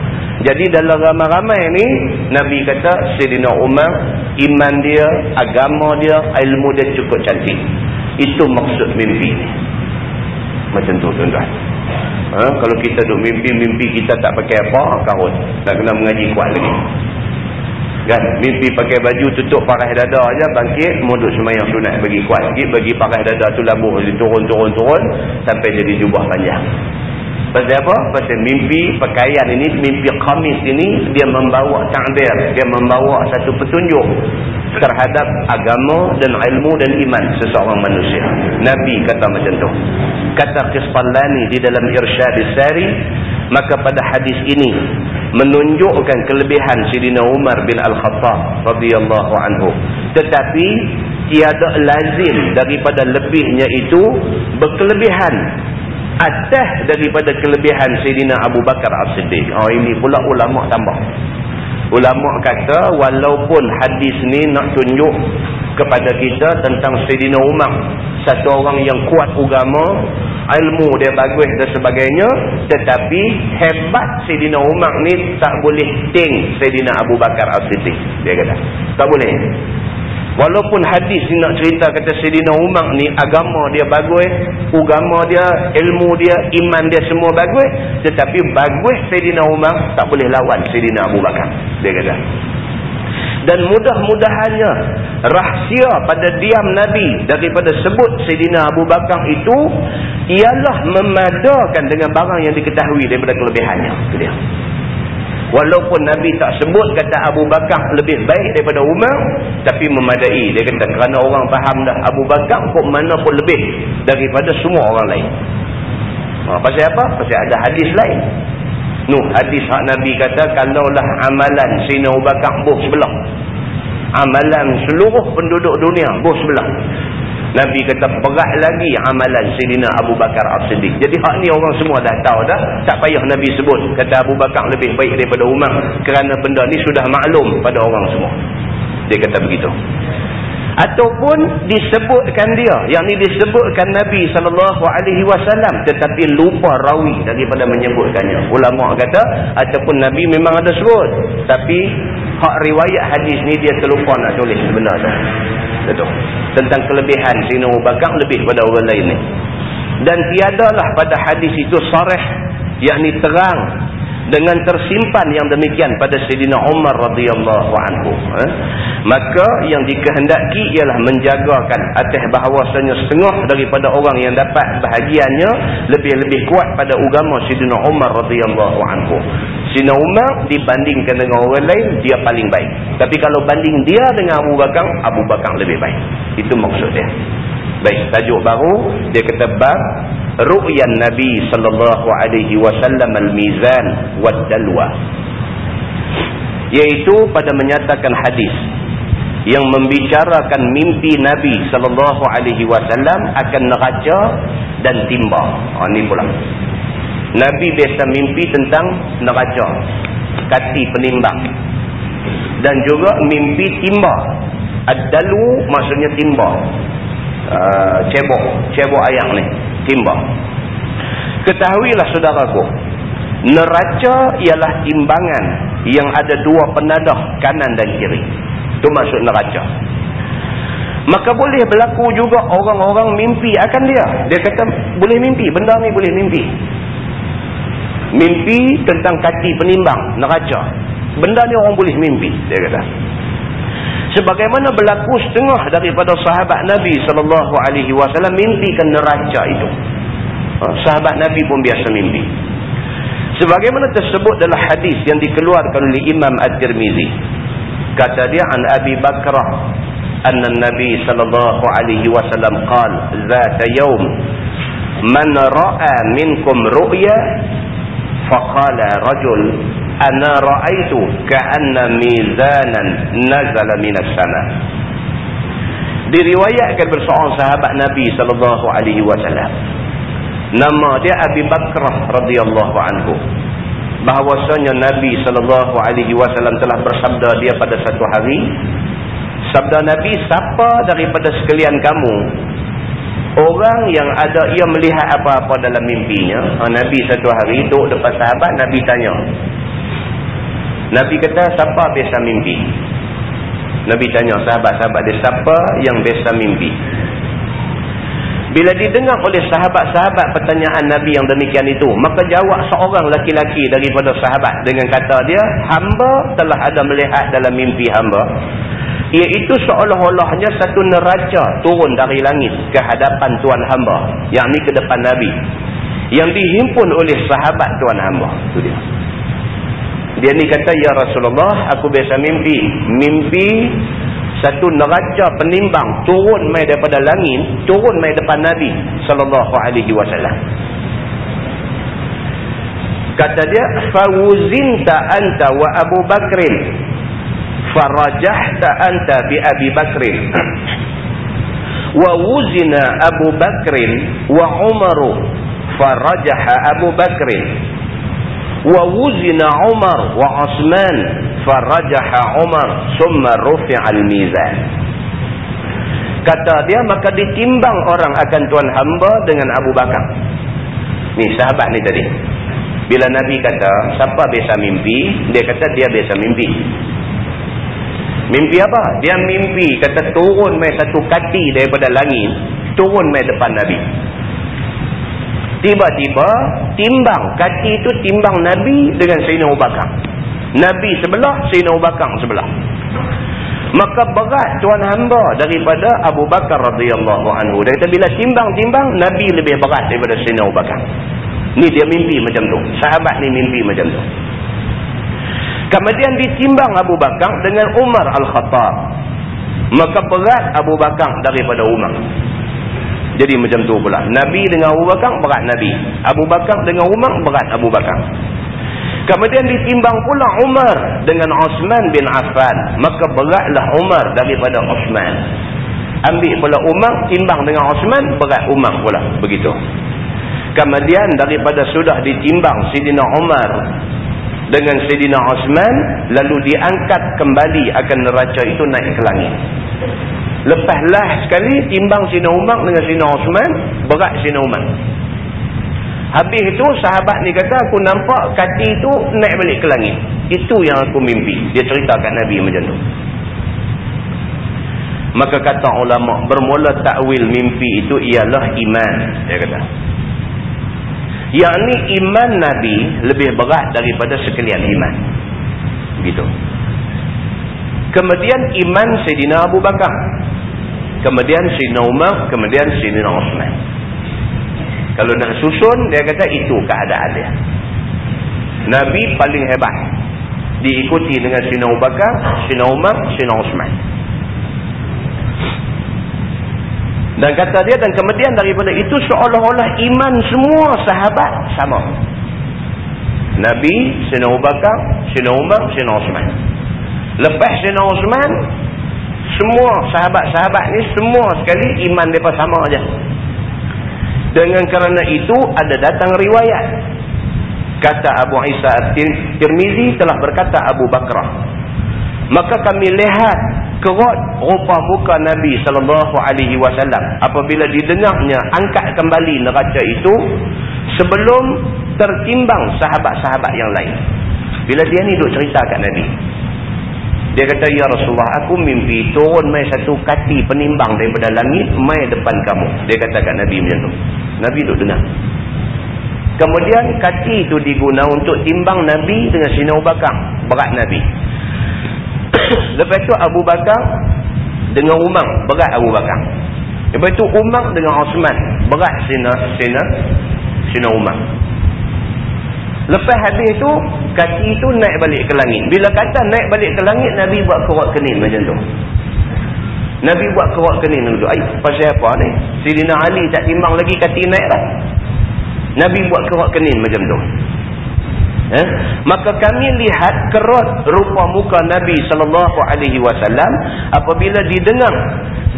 Jadi dalam ramai-ramai ni Nabi kata Sayyidina Umar iman dia agama dia ilmu dia cukup cantik. Itu maksud mimpi macam tu tuan-tuan. Ha? kalau kita duk mimpi-mimpi kita tak pakai apa karut. Tak kena mengaji kuat lagi kan? Mimpi pakai baju tutup parah dada aja bangkit muduk semayang sunat bagi kuat sikit bagi parah dada tu labuh turun-turun-turun sampai jadi jubah panjang. Pasal apa? pasal mimpi pakaian ini mimpi khamis ini dia membawa ta'bir dia membawa satu petunjuk terhadap agama dan ilmu dan iman seseorang manusia. Nabi kata macam tu. Kata Qisfallani di dalam Irsyad Sari maka pada hadis ini menunjukkan kelebihan Sidina Umar bin Al-Khattab radhiyallahu anhu. Tetapi tiada lazim daripada lebihnya itu berkelebihan. Atas daripada kelebihan Sidina Abu Bakar As-Siddiq. Oh ini pula ulama tambah ulama kata walaupun hadis ni nak tunjuk kepada kita tentang Sayyidina Umar satu orang yang kuat agama ilmu dia bagus dan sebagainya tetapi hebat Sayyidina Umar ni tak boleh ting Sayyidina Abu Bakar As-Siddiq. Dia kata tak boleh walaupun hadis ni nak cerita kata Sayyidina Umar ni agama dia bagus agama dia ilmu dia iman dia semua bagus tetapi bagus Sayyidina Umar tak boleh lawan Sayyidina Abu Bakar. Dia kata. Dan mudah-mudahannya rahsia pada diam Nabi daripada sebut Sayyidina Abu Bakar itu ialah memadakan dengan barang yang diketahui daripada kelebihannya. Itu dia walaupun Nabi tak sebut kata Abu Bakar lebih baik daripada Umar tapi memadai dia kata kerana orang faham dah Abu Bakar pun mana pun lebih daripada semua orang lain ha, pasal apa? pasal ada hadis lain Nuh hadis hak Nabi kata kalaulah amalan Sina Abu Bakar buh sebelah. Amalan seluruh penduduk dunia buh sebelah. Nabi kata berat lagi amalan Sayyidina Abu Bakar As-Siddiq. Jadi hak ni orang semua dah tahu dah. Tak payah Nabi sebut. Kata Abu Bakar lebih baik daripada Umar. Kerana benda ni sudah maklum pada orang semua. Dia kata begitu ataupun disebutkan dia yang ni disebutkan Nabi wasallam tetapi lupa rawi daripada menyebutkannya ulama kata ataupun Nabi memang ada sebut tapi hak riwayat hadis ni dia terlupa nak tulis sebenarnya. Betul. Tentang kelebihan Sina Abu Bakar lebih pada orang lain ni. Dan tiadalah pada hadis itu sarih yakni terang dengan tersimpan yang demikian pada Sayyidina Umar radhiyallahu anhu eh? maka yang dikehendaki ialah menjagakan atas bahawasanya setengah daripada orang yang dapat bahagiannya lebih-lebih kuat pada agama Sayyidina Umar radhiyallahu anhu. Sayyidina Umar dibandingkan dengan orang lain dia paling baik. Tapi kalau banding dia dengan Abu Bakar Abu Bakar lebih baik. Itu maksud dia. Baik tajuk baru dia kata bab ru'yan Nabi sallallahu alaihi wasallam al-mizan wad-dalwa yaitu pada menyatakan hadis yang membicarakan mimpi Nabi sallallahu alaihi wasallam akan neraca dan timba. Ha ni pula. Nabi biasa mimpi tentang neraca, kati penimbang. Dan juga mimpi timba. Ad-dalu maksudnya timba. Uh, cebok, cebok ayam ni, timba. Ketahuilah saudaraku, neraca ialah timbangan yang ada dua penadah kanan dan kiri. Itu maksud neraca. Maka boleh berlaku juga orang-orang mimpi akan dia. Dia kata boleh mimpi. Benda ni boleh mimpi. Mimpi tentang kaki penimbang, neraca. Benda ni orang boleh mimpi. Dia kata. Sebagaimana berlaku setengah daripada sahabat Nabi SAW mimpikan neraca itu. Ha, sahabat Nabi pun biasa mimpi. Sebagaimana tersebut dalam hadis yang dikeluarkan oleh Imam At-Tirmizi. Kata dia an Abi Bakrah anna Nabi sallallahu alaihi wasallam qala zata yawm man ra'a minkum ru'ya faqala rajul ana ra'aitu ka'anna mizanan nazala minas sama. Diriwayatkan berseorang sahabat Nabi sallallahu alaihi wasallam. Nama dia Abi Bakrah radhiyallahu anhu. Bahwasanya Nabi sallallahu alaihi wasallam telah bersabda dia pada satu hari sabda Nabi siapa daripada sekalian kamu orang yang ada ia melihat apa-apa dalam mimpinya? Ha, Nabi satu hari duduk depan sahabat Nabi tanya Nabi kata siapa biasa mimpi Nabi tanya sahabat-sahabat dia siapa yang biasa mimpi bila didengar oleh sahabat-sahabat pertanyaan Nabi yang demikian itu, maka jawab seorang laki-laki daripada sahabat dengan kata dia, hamba telah ada melihat dalam mimpi hamba. Iaitu seolah-olahnya satu neraca turun dari langit ke hadapan Tuan hamba. Yang ni ke depan Nabi. Yang dihimpun oleh sahabat Tuan hamba. Itu dia. Dia ni kata, Ya Rasulullah, aku biasa mimpi. Mimpi satu neraca penimbang turun mai daripada langit turun mai depan Nabi sallallahu alaihi wasallam. Kata dia fawuzinta anta wa Abu Bakrin farajahta anta bi Abi Bakrin. *clears throat* Wa wuzina Abu Bakrin wa Umaru farajaha Abu Bakrin Umar wa Osman farajaha Umar summa rufi'al mizan. Kata dia maka ditimbang orang akan tuan hamba dengan Abu Bakar. Ni sahabat ni tadi. Bila Nabi kata siapa biasa mimpi? Dia kata dia biasa mimpi. Mimpi apa? Dia mimpi kata turun mai satu kati daripada langit turun mai depan Nabi tiba-tiba timbang kati itu timbang Nabi dengan Sayyidina Abu Bakar Nabi sebelah, Sayyidina Abu Bakar sebelah. Maka berat tuan hamba daripada Abu Bakar radhiyallahu anhu. Dia kata bila timbang-timbang, Nabi lebih berat daripada Sayyidina Abu Bakar. Ni dia mimpi macam tu. Sahabat ni mimpi macam tu. Kemudian ditimbang Abu Bakar dengan Umar Al-Khattab. Maka berat Abu Bakar daripada Umar. Jadi macam tu pula. Nabi dengan Abu Bakar, berat Nabi. Abu Bakar dengan Umar, berat Abu Bakar. Kemudian ditimbang pula Umar dengan Osman bin Affan. Maka beratlah Umar daripada Osman. Ambil pula Umar, timbang dengan Osman, berat Umar pula. Begitu. Kemudian daripada sudah ditimbang Sidina Umar dengan Sidina Osman, lalu diangkat kembali akan neraca itu naik ke langit. Lepaslah sekali timbang Sidina Umar dengan Sidina Osman, berat Sidina Umar. Habis itu sahabat ni kata aku nampak kaki itu naik balik ke langit. Itu yang aku mimpi. Dia cerita kat Nabi macam tu. Maka kata ulama bermula takwil mimpi itu ialah iman. Dia kata. Yang ni iman Nabi lebih berat daripada sekalian iman. Begitu. Kemudian iman Sayyidina Abu Bakar. Kemudian Sayyidina Umar. Kemudian Sayyidina Osman. Kalau nak susun, dia kata itu keadaan dia. Nabi paling hebat. Diikuti dengan Sina Abu Bakar, Sina Umar, Sina Osman. Dan kata dia dan kemudian daripada itu seolah-olah iman semua sahabat sama. Nabi, Sina Abu Bakar, Sina Umar, Sina Osman. Lepas Sina Osman, semua sahabat-sahabat ni semua sekali iman mereka sama aja. Dengan kerana itu ada datang riwayat. Kata Abu Isa Tirmizi telah berkata Abu Bakrah. Maka kami lihat kerot rupa muka Nabi wasallam apabila didengarnya angkat kembali neraca itu sebelum tertimbang sahabat-sahabat yang lain. Bila dia ni duk cerita kat Nabi. Dia kata, Ya Rasulullah, aku mimpi turun mai satu kati penimbang daripada langit, mai depan kamu. Dia kata kat Nabi macam tu. Nabi duk dengar. Kemudian kati itu diguna untuk timbang Nabi dengan Sina Abu Bakar. Berat Nabi. *coughs* Lepas tu Abu Bakar dengan Umar. Berat Abu Bakar. Lepas tu Umar dengan Osman. Berat Sina, Sina, Sina Umar. Lepas habis tu, kaki tu naik balik ke langit. Bila kata naik balik ke langit, Nabi buat kerak kenin macam tu. Nabi buat kerak kenin dulu. Ay, pasal apa ni? Sidina Ali tak timbang lagi kaki naik lah. Nabi buat kerak kenin macam tu. Eh? Maka kami lihat kerot rupa muka Nabi SAW apabila didengar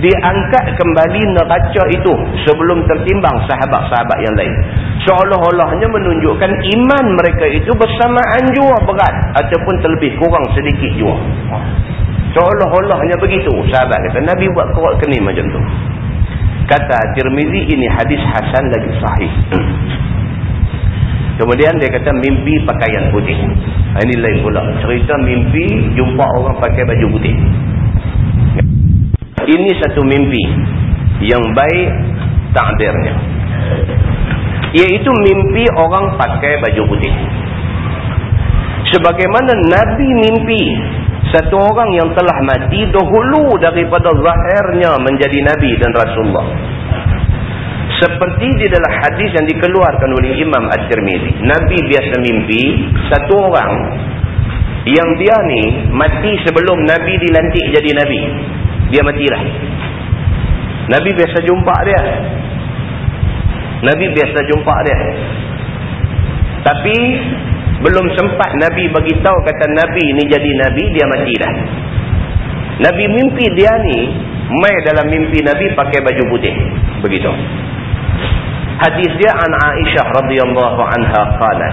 diangkat kembali neraca itu sebelum tertimbang sahabat-sahabat yang lain. Seolah-olahnya menunjukkan iman mereka itu bersamaan jua berat ataupun terlebih kurang sedikit jua. Seolah-olahnya begitu sahabat kata. Nabi buat kerot kening macam tu. Kata Tirmizi ini hadis Hasan lagi sahih. Kemudian dia kata mimpi pakaian putih. Ini lain pula. Cerita mimpi jumpa orang pakai baju putih. Ini satu mimpi yang baik takdirnya. Iaitu mimpi orang pakai baju putih. Sebagaimana Nabi mimpi satu orang yang telah mati dahulu daripada zahirnya menjadi Nabi dan Rasulullah. Seperti di dalam hadis yang dikeluarkan oleh Imam At-Tirmidhi. Nabi biasa mimpi satu orang yang dia ni mati sebelum Nabi dilantik jadi Nabi dia matilah. Nabi biasa jumpa dia. Nabi biasa jumpa dia. Tapi belum sempat Nabi bagi tahu kata Nabi ni jadi Nabi dia mati dah. Nabi mimpi dia ni mai dalam mimpi Nabi pakai baju putih. Begitu. Hadis dia an Aisyah radhiyallahu anha qala.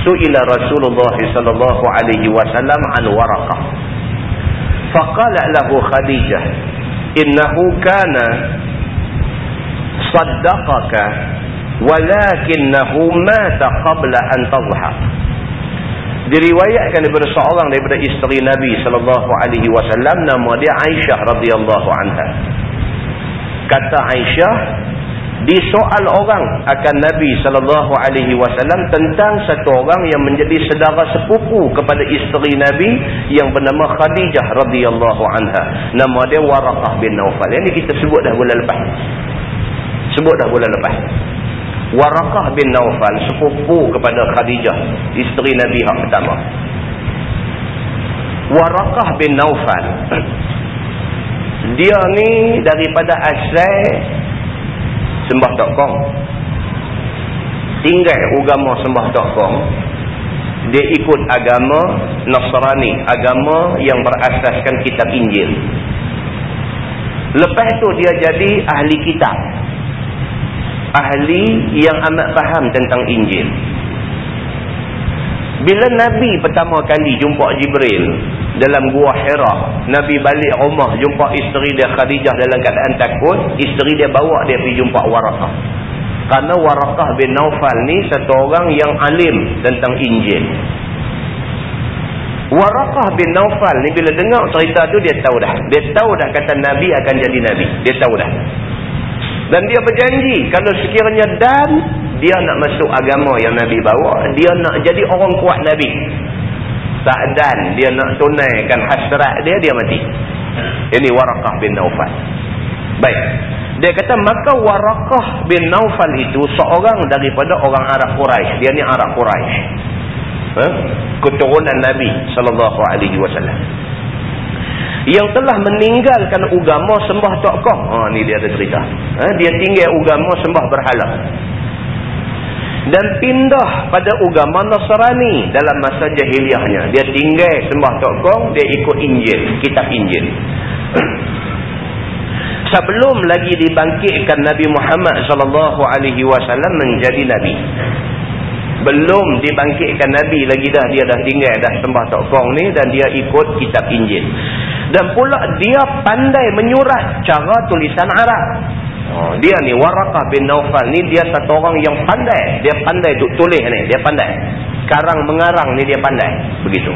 Su'ila Rasulullah sallallahu alaihi wasallam an Waraqah. Faqala lahu Khadijah, "Innahu kana saddaqaka walakinnahu mata qabla an tadhha. Diriwayatkan daripada seorang daripada isteri Nabi sallallahu alaihi wasallam nama dia Aisyah radhiyallahu anha. Kata Aisyah disoal orang akan Nabi sallallahu alaihi wasallam tentang satu orang yang menjadi saudara sepupu kepada isteri Nabi yang bernama Khadijah radhiyallahu anha. Nama dia Waraqah bin Naufal ini kita sebut dah bulan lepas. Sebut dah bulan lepas. Waraqah bin Naufal sepupu kepada Khadijah, isteri Nabi yang pertama. Waraqah bin Naufal *clears throat* dia ni daripada asal sembah tokong tinggal agama sembah tokong dia ikut agama Nasrani agama yang berasaskan kitab Injil lepas tu dia jadi ahli kitab ahli yang amat faham tentang Injil bila Nabi pertama kali jumpa Jibril dalam gua Hira, Nabi balik rumah jumpa isteri dia Khadijah dalam keadaan takut, isteri dia bawa dia pergi jumpa Warakah. Karena Warakah bin Naufal ni satu orang yang alim tentang Injil. Warakah bin Naufal ni bila dengar cerita tu dia tahu dah. Dia tahu dah kata Nabi akan jadi Nabi. Dia tahu dah. Dan dia berjanji kalau sekiranya dan dia nak masuk agama yang Nabi bawa, dia nak jadi orang kuat Nabi. Tak dan dia nak tunaikan hasrat dia, dia mati. Ini Warakah bin Naufal. Baik. Dia kata, maka Warakah bin Naufal itu seorang daripada orang Arab Quraisy. Dia ni Arab Quraisy. Ha? Keturunan Nabi wasallam. Yang telah meninggalkan agama sembah tokoh. Ha ni dia ada cerita. Ha, dia tinggal agama sembah berhala. Dan pindah pada agama Nasrani dalam masa jahiliahnya. Dia tinggal sembah tokoh, dia ikut Injil, kitab Injil. *clears throat* Sebelum lagi dibangkitkan Nabi Muhammad sallallahu alaihi wasallam menjadi nabi belum dibangkitkan Nabi lagi dah dia dah tinggal dah sembah tokong ni dan dia ikut kitab Injil dan pula dia pandai menyurat cara tulisan Arab. Oh, dia ni Warakah bin Naufal ni dia satu orang yang pandai. Dia pandai duk tulis ni dia pandai. Karang mengarang ni dia pandai. Begitu.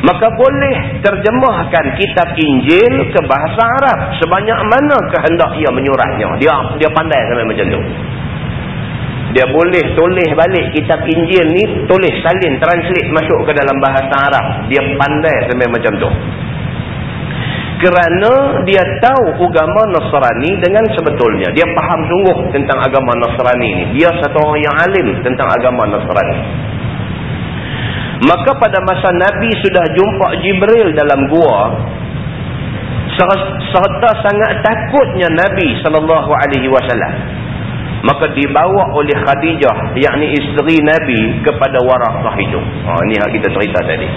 Maka boleh terjemahkan kitab Injil ke bahasa Arab. Sebanyak mana kehendak ia menyuratnya dia dia pandai sampai macam tu. Dia boleh tulis balik kitab Injil ni tulis salin translate masuk ke dalam bahasa Arab. Dia pandai sampai macam tu kerana dia tahu agama Nasrani dengan sebetulnya. Dia faham sungguh tentang agama Nasrani ni. Dia satu orang yang alim tentang agama Nasrani. Maka pada masa Nabi sudah jumpa Jibril dalam gua serta sangat takutnya Nabi SAW maka dibawa oleh Khadijah yakni isteri Nabi kepada Warakah itu ha, ini yang kita cerita tadi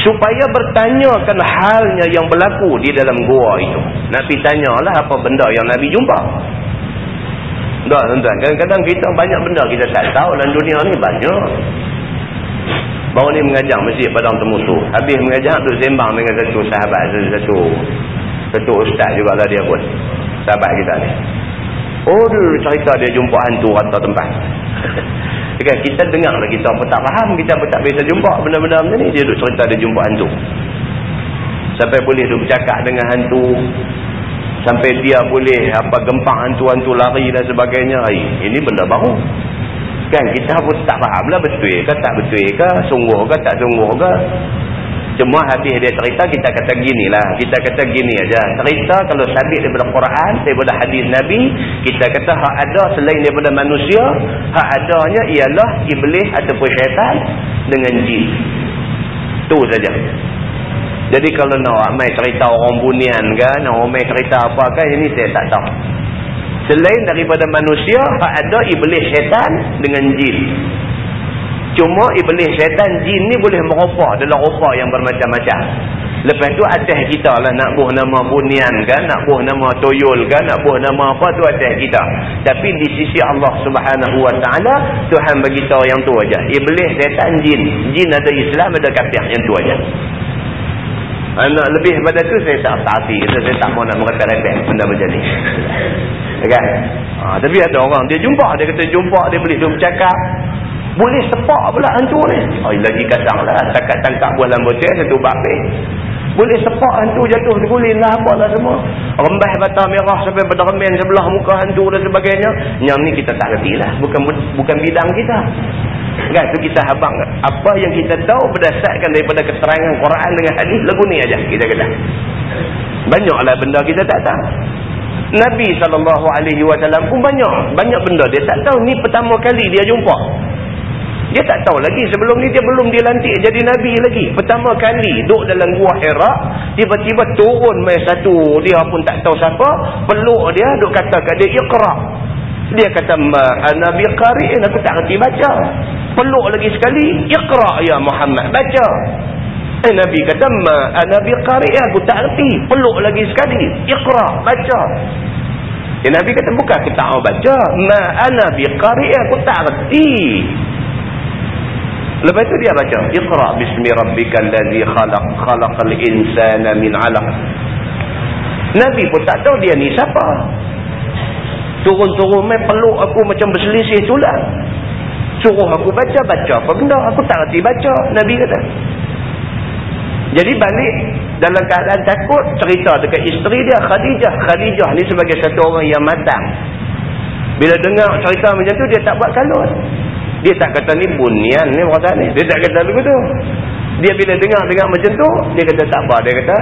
supaya bertanyakan halnya yang berlaku di dalam gua itu. Nabi tanyalah apa benda yang Nabi jumpa. Tak tuan-tuan kadang-kadang kita banyak benda kita tak tahu dalam dunia ni banyak. Baru ni mengajar masjid padang temusuh habis mengajar tu sembang dengan satu sahabat satu satu ustaz jugalah dia pun. Sahabat kita ni. Oh dia cerita dia jumpa hantu rata tempat. *laughs* kan kita dengar lah kita apa tak faham, kita apa tak biasa jumpa benda-benda macam ni. Dia duk cerita dia jumpa hantu. Sampai boleh duk bercakap dengan hantu. Sampai dia boleh apa gempak hantu-hantu lari dan sebagainya. Ini benda baru. Kan kita pun tak faham lah betul ke tak betul ke, sungguh ke tak sungguh ke. Cuma habis dia cerita, kita kata gini lah. Kita kata gini aja. Cerita kalau sabit daripada Quran, daripada hadis Nabi, kita kata hak ada selain daripada manusia, hak adanya ialah iblis ataupun syaitan dengan jin. Itu saja. Jadi kalau nak main cerita orang bunian kan, nak main cerita apa kan, ini saya tak tahu. Selain daripada manusia, hak ada iblis syaitan dengan jin. Cuma iblis syaitan jin ni boleh merupa dalam rupa yang bermacam-macam. Lepas tu atas kita lah nak buh nama bunian kan, nak buh nama toyol kan, nak buh nama apa tu atas kita. Tapi di sisi Allah subhanahu wa ta'ala, Tuhan bagi tahu yang tu aja. Iblis syaitan jin. Jin ada Islam, ada kafir yang tu aja. Anak lebih pada tu saya tak taati. Saya tak mau nak mengatakan benda macam ni. *laughs* Kan? Ha, tapi ada orang, dia jumpa. Dia kata jumpa, dia boleh bercakap. Boleh sepak pula hantu ni. Oh, lagi kadang lah. Takat tangkap buah lambutin satu bakbe. Boleh sepak hantu jatuh tergulin lah apa lah semua. Rembah bata merah sampai berdermen sebelah muka hantu dan sebagainya. Yang ni kita tak kerti lah. Bukan, bukan bidang kita. Kan? Itu kita habang. Apa yang kita tahu berdasarkan daripada keterangan Quran dengan hadis. Lagu ni aja kita kata. Banyaklah benda kita tak tahu. Nabi SAW pun banyak. Banyak benda dia tak tahu. Ni pertama kali dia jumpa. Dia tak tahu lagi sebelum ni dia belum dilantik jadi Nabi lagi. Pertama kali duduk dalam gua Hira, tiba-tiba turun mai satu, dia pun tak tahu siapa, peluk dia, duk kata kat dia, Iqra. Dia kata, Nabi Qari'in, aku tak ngerti baca. Peluk lagi sekali, Iqra ya Muhammad, baca. Eh, Nabi kata, Nabi Qari'in, aku tak ngerti. Peluk lagi sekali, Iqra, baca. Ya, Nabi kata, bukan aku tak mau baca. Ma Nabi Qari'in, aku tak ngerti. Lepas itu dia baca. Iqra bismi rabbikal ladzi khalaq khalaqal insana min 'alaq. Nabi pun tak tahu dia ni siapa. Turun-turun mai peluk aku macam berselisih tulang. Suruh aku baca, baca apa benda? Aku tak reti baca, Nabi kata. Jadi balik dalam keadaan takut cerita dekat isteri dia Khadijah. Khadijah ni sebagai satu orang yang matang. Bila dengar cerita macam tu dia tak buat kalut. Dia tak kata ni bunian ni perasaan ni. Dia tak kata begitu. Dia bila dengar-dengar macam tu, dia kata tak apa. Dia kata,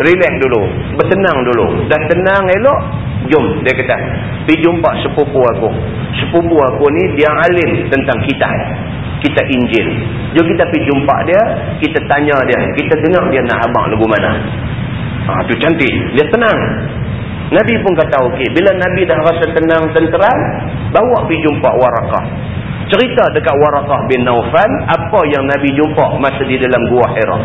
relax dulu. Bersenang dulu. Dah tenang elok, jom. Dia kata, pergi jumpa sepupu aku. Sepupu aku ni, dia alim tentang kita. kita injil. Jom kita pergi jumpa dia, kita tanya dia, kita dengar dia nak abang lagu mana. Ha, tu cantik, dia tenang. Nabi pun kata okey, bila Nabi dah rasa tenang, tenteram, bawa pergi jumpa warakah. Cerita dekat warakah bin Naufal, apa yang Nabi jumpa masa di dalam gua Hira.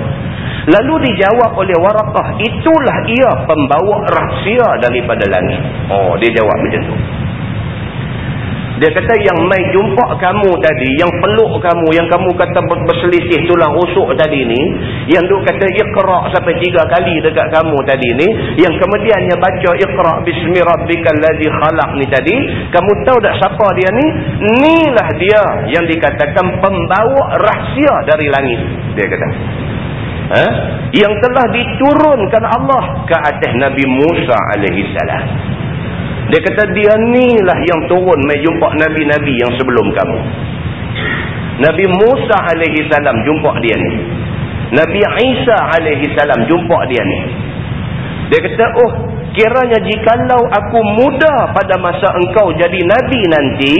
Lalu dijawab oleh warakah, itulah ia pembawa rahsia daripada langit. Oh, dia jawab macam tu. Dia kata yang mai jumpa kamu tadi, yang peluk kamu, yang kamu kata berselisih tulang rusuk tadi ni, yang duk kata iqra' sampai tiga kali dekat kamu tadi ni, yang kemudiannya baca iqra' bismi rabbikal ladzi khalaq ni tadi, kamu tahu tak siapa dia ni? Inilah dia yang dikatakan pembawa rahsia dari langit. Dia kata. Ha? Yang telah diturunkan Allah ke atas Nabi Musa alaihi salam. Dia kata dia ni lah yang turun mai jumpa Nabi-Nabi yang sebelum kamu. Nabi Musa alaihi salam jumpa dia ni. Nabi Isa salam jumpa dia ni. Dia kata, oh kiranya jikalau aku muda pada masa engkau jadi Nabi nanti,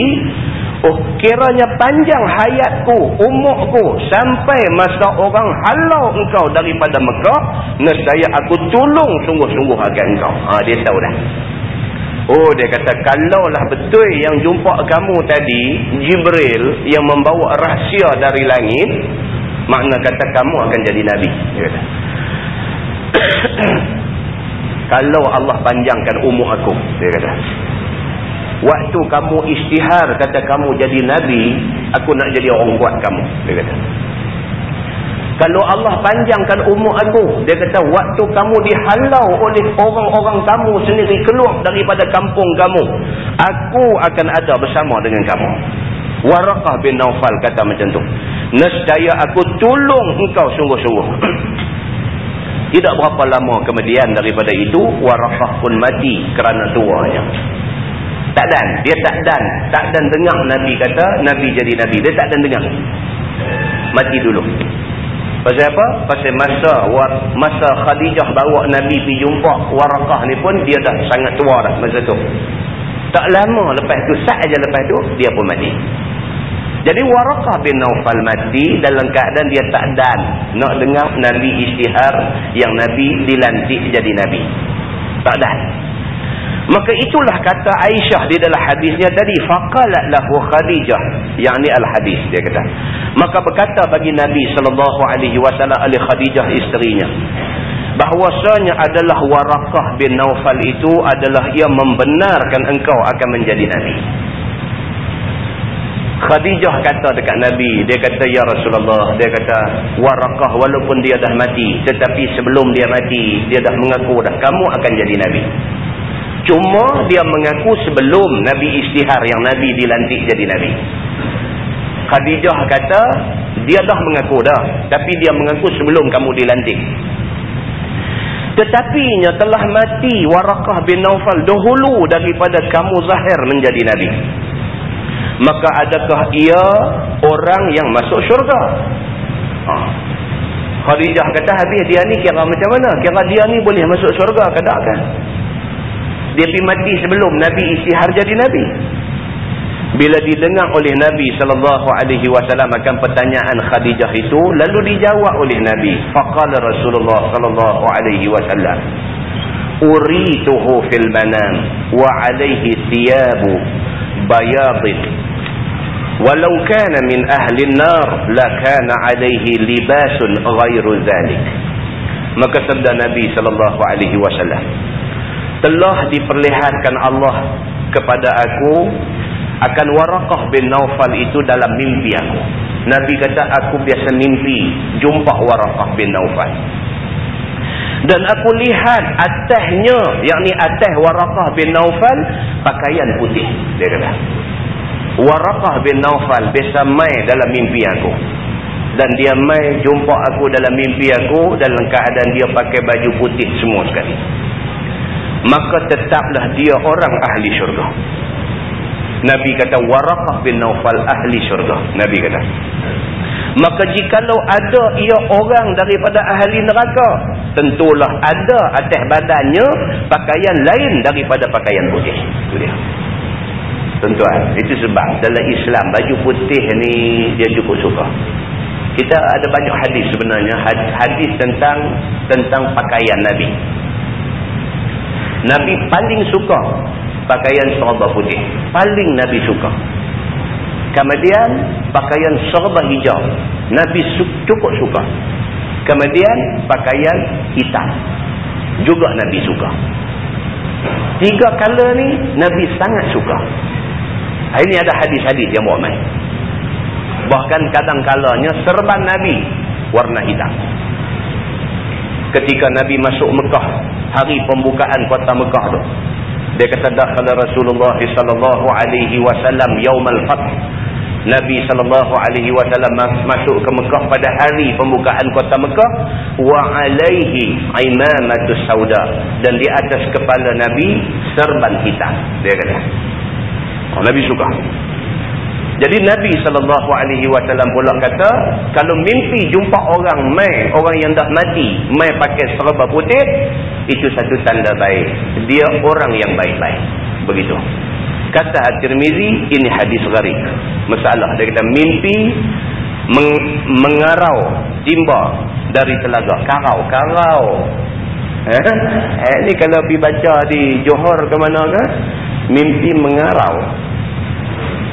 oh kiranya panjang hayatku, umurku sampai masa orang halau engkau daripada Mekah, nescaya aku tolong sungguh-sungguh akan engkau. Ha, dia tahu dah. Oh dia kata kalaulah betul yang jumpa kamu tadi Jibril yang membawa rahsia dari langit makna kata kamu akan jadi nabi. Kata. *coughs* Kalau Allah panjangkan umur aku dia kata. Waktu kamu istihar kata kamu jadi nabi aku nak jadi orang kuat kamu dia kata kalau Allah panjangkan umur aku, dia kata waktu kamu dihalau oleh orang-orang kamu sendiri keluar daripada kampung kamu, aku akan ada bersama dengan kamu. Warakah bin Naufal kata macam tu. Nescaya aku tolong engkau sungguh-sungguh. *clears throat* Tidak berapa lama kemudian daripada itu, Warakah pun mati kerana tuanya. Tak dan. Dia tak dan. Tak dan dengar Nabi kata, Nabi jadi Nabi. Dia tak dan dengar. Mati dulu. Pasal apa? Pasal masa masa Khadijah bawa Nabi pergi jumpa Warakah ni pun dia dah sangat tua dah masa tu. Tak lama lepas tu, saat aja lepas tu dia pun mati. Jadi Warakah bin Naufal mati dalam keadaan dia tak dan nak dengar Nabi istihar yang Nabi dilantik jadi Nabi. Tak dan. Maka itulah kata Aisyah di dalam hadisnya tadi. Faqalat lahu Khadijah. Yang ni al-hadis dia kata. Maka berkata bagi Nabi SAW oleh Khadijah isterinya. Bahwasanya adalah warakah bin Naufal itu adalah ia membenarkan engkau akan menjadi Nabi. Khadijah kata dekat Nabi. Dia kata, Ya Rasulullah. Dia kata, warakah walaupun dia dah mati. Tetapi sebelum dia mati, dia dah mengaku dah. Kamu akan jadi Nabi. Cuma dia mengaku sebelum Nabi istihar yang Nabi dilantik jadi Nabi. Khadijah kata, dia dah mengaku dah. Tapi dia mengaku sebelum kamu dilantik. Tetapinya telah mati Warakah bin Naufal dahulu daripada kamu zahir menjadi Nabi. Maka adakah ia orang yang masuk syurga? Ha. Khadijah kata, habis dia ni kira macam mana? Kira dia ni boleh masuk syurga ke tak kan? Dia pergi mati sebelum Nabi istihar jadi Nabi. Bila didengar oleh Nabi sallallahu alaihi wasallam akan pertanyaan Khadijah itu lalu dijawab oleh Nabi. Faqala Rasulullah sallallahu alaihi wasallam urituhu fil manam wa alaihi thiyabu bayadin. Walau kana min ahli an-nar la kana alaihi libasun ghairu dhalik maka sabda Nabi sallallahu alaihi wasallam telah diperlihatkan Allah kepada aku akan warakah bin Naufal itu dalam mimpi aku. Nabi kata aku biasa mimpi jumpa warakah bin Naufal. Dan aku lihat atasnya, yakni atas warakah bin Naufal, pakaian putih. Dia kata. Warakah bin Naufal biasa mai dalam mimpi aku. Dan dia mai jumpa aku dalam mimpi aku dalam keadaan dia pakai baju putih semua sekali maka tetaplah dia orang ahli syurga. Nabi kata Waraqah bin Naufal ahli syurga. Nabi kata. Maka jikalau ada ia orang daripada ahli neraka, tentulah ada atas badannya pakaian lain daripada pakaian putih. Itu dia. tuan-tuan. Itu sebab dalam Islam baju putih ni dia cukup suka. Kita ada banyak hadis sebenarnya. Hadis tentang tentang pakaian Nabi. Nabi paling suka pakaian serba putih. Paling Nabi suka. Kemudian pakaian serba hijau. Nabi cukup suka. Kemudian pakaian hitam. Juga Nabi suka. Tiga kala ni Nabi sangat suka. Ini ada hadis-hadis yang buat main. Bahkan kadang-kalanya serban Nabi warna hitam. Ketika Nabi masuk Mekah, hari pembukaan kota Mekah tu. Dia kata dakhala Rasulullah sallallahu alaihi wasallam yaumal fath. Nabi sallallahu alaihi wasallam masuk ke Mekah pada hari pembukaan kota Mekah wa alaihi imamatus sauda dan di atas kepala Nabi serban hitam. Dia kata. Oh, Nabi suka. Jadi Nabi SAW pula kata, kalau mimpi jumpa orang mai, orang yang dah mati, mai pakai serba putih, itu satu tanda baik. Dia orang yang baik-baik. Begitu. Kata At-Tirmizi, ini hadis gharib. Masalah. Dia kata, mimpi meng mengarau timba dari telaga. Karau, karau. Eh? eh ni kalau pergi baca di Johor ke mana ke, mimpi mengarau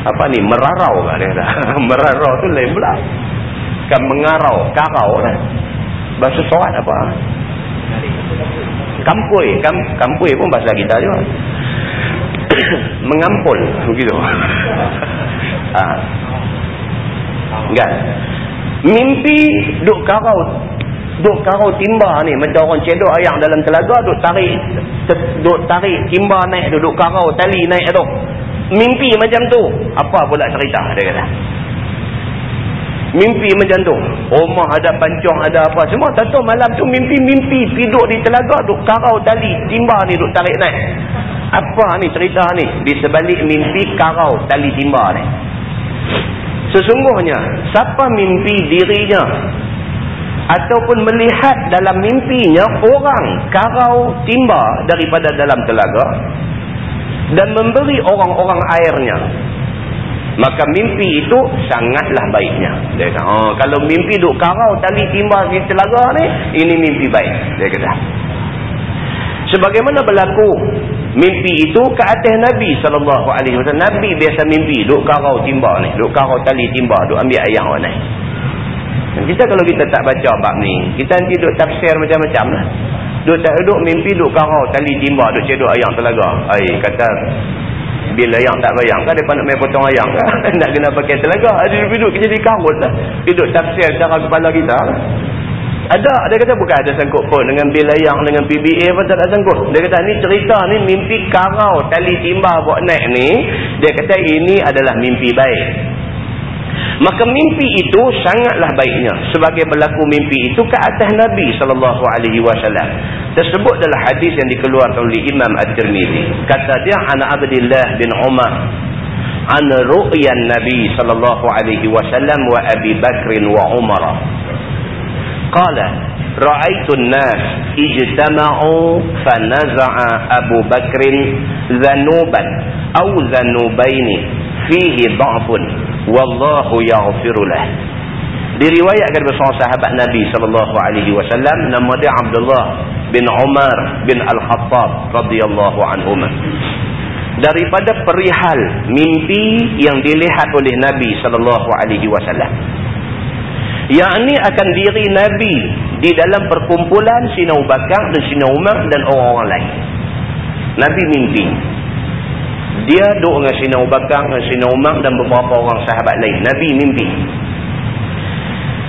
apa ni? Merarau kan dia kata. *laughs* Merarau tu lain pula. Kan mengarau karau kan bahasa soat apa? Kampui Kam, kampui pun bahasa kita juga. *coughs* Mengampul. Begitu. Ha. *laughs* kan? Mimpi duk karau duk karau timba ni. Macam orang cedok ayam dalam telaga duk tarik duk tarik timba naik duk karau tali naik tu mimpi macam tu. Apa pula cerita dia kata? Mimpi macam tu. Rumah ada pancong ada apa. Semua tentu malam tu mimpi-mimpi. Piduk di telaga duk karau tali. Timba ni duk tarik naik. Apa ni cerita ni? Di sebalik mimpi karau tali timba ni. Sesungguhnya siapa mimpi dirinya? Ataupun melihat dalam mimpinya orang karau timba daripada dalam telaga dan memberi orang-orang airnya. Maka mimpi itu sangatlah baiknya. Dia kata oh, kalau mimpi duk karau tali timba di telaga ni ini mimpi baik. Dia kata. Sebagaimana berlaku mimpi itu ke atas Nabi SAW Nabi biasa mimpi duk karau timba ni duk karau tali timba duk ambil ayam orang ni. Kita kalau kita tak baca bab ni kita nanti duk tafsir macam-macam lah Duk tak duduk mimpi duk karau tali timba duk cedok ayam telaga. Ai kata bila ayam tak bayang kan depa nak main potong ayam kan *laughs* nak kena pakai telaga. Ada duduk jadi karut lah. Duduk tafsir cara kepala kita. Ada dia kata bukan ada sangkut pun dengan bil ayam dengan PBA pun tak ada sangkut. Dia kata ni cerita ni mimpi karau tali timba buat naik ni dia kata ini adalah mimpi baik. Maka mimpi itu sangatlah baiknya. Sebagai berlaku mimpi itu ke atas Nabi SAW. Tersebut dalam hadis yang dikeluarkan oleh Imam Ad-Tirmidhi. Kata dia, Ana Abdillah bin Umar. Ana ru'yan Nabi SAW wa Abi Bakrin wa Umar. Qala, Ra'aitu nas ijtama'u fanaza'a Abu Bakrin zanuban. Au zanubaini fihi da'fun wallahu yaghfirulah diriwayatkan bersama sahabat Nabi sallallahu alaihi wasallam nama dia Abdullah bin Umar bin Al-Khattab radhiyallahu anhuma. Daripada perihal mimpi yang dilihat oleh Nabi sallallahu alaihi wasallam. Yakni akan diri Nabi di dalam perkumpulan Sina Bakar dan Sina Umar dan orang-orang lain. Nabi mimpi dia duduk dengan Sina Abu Bakar, dengan Sina Umar dan beberapa orang sahabat lain. Nabi mimpi.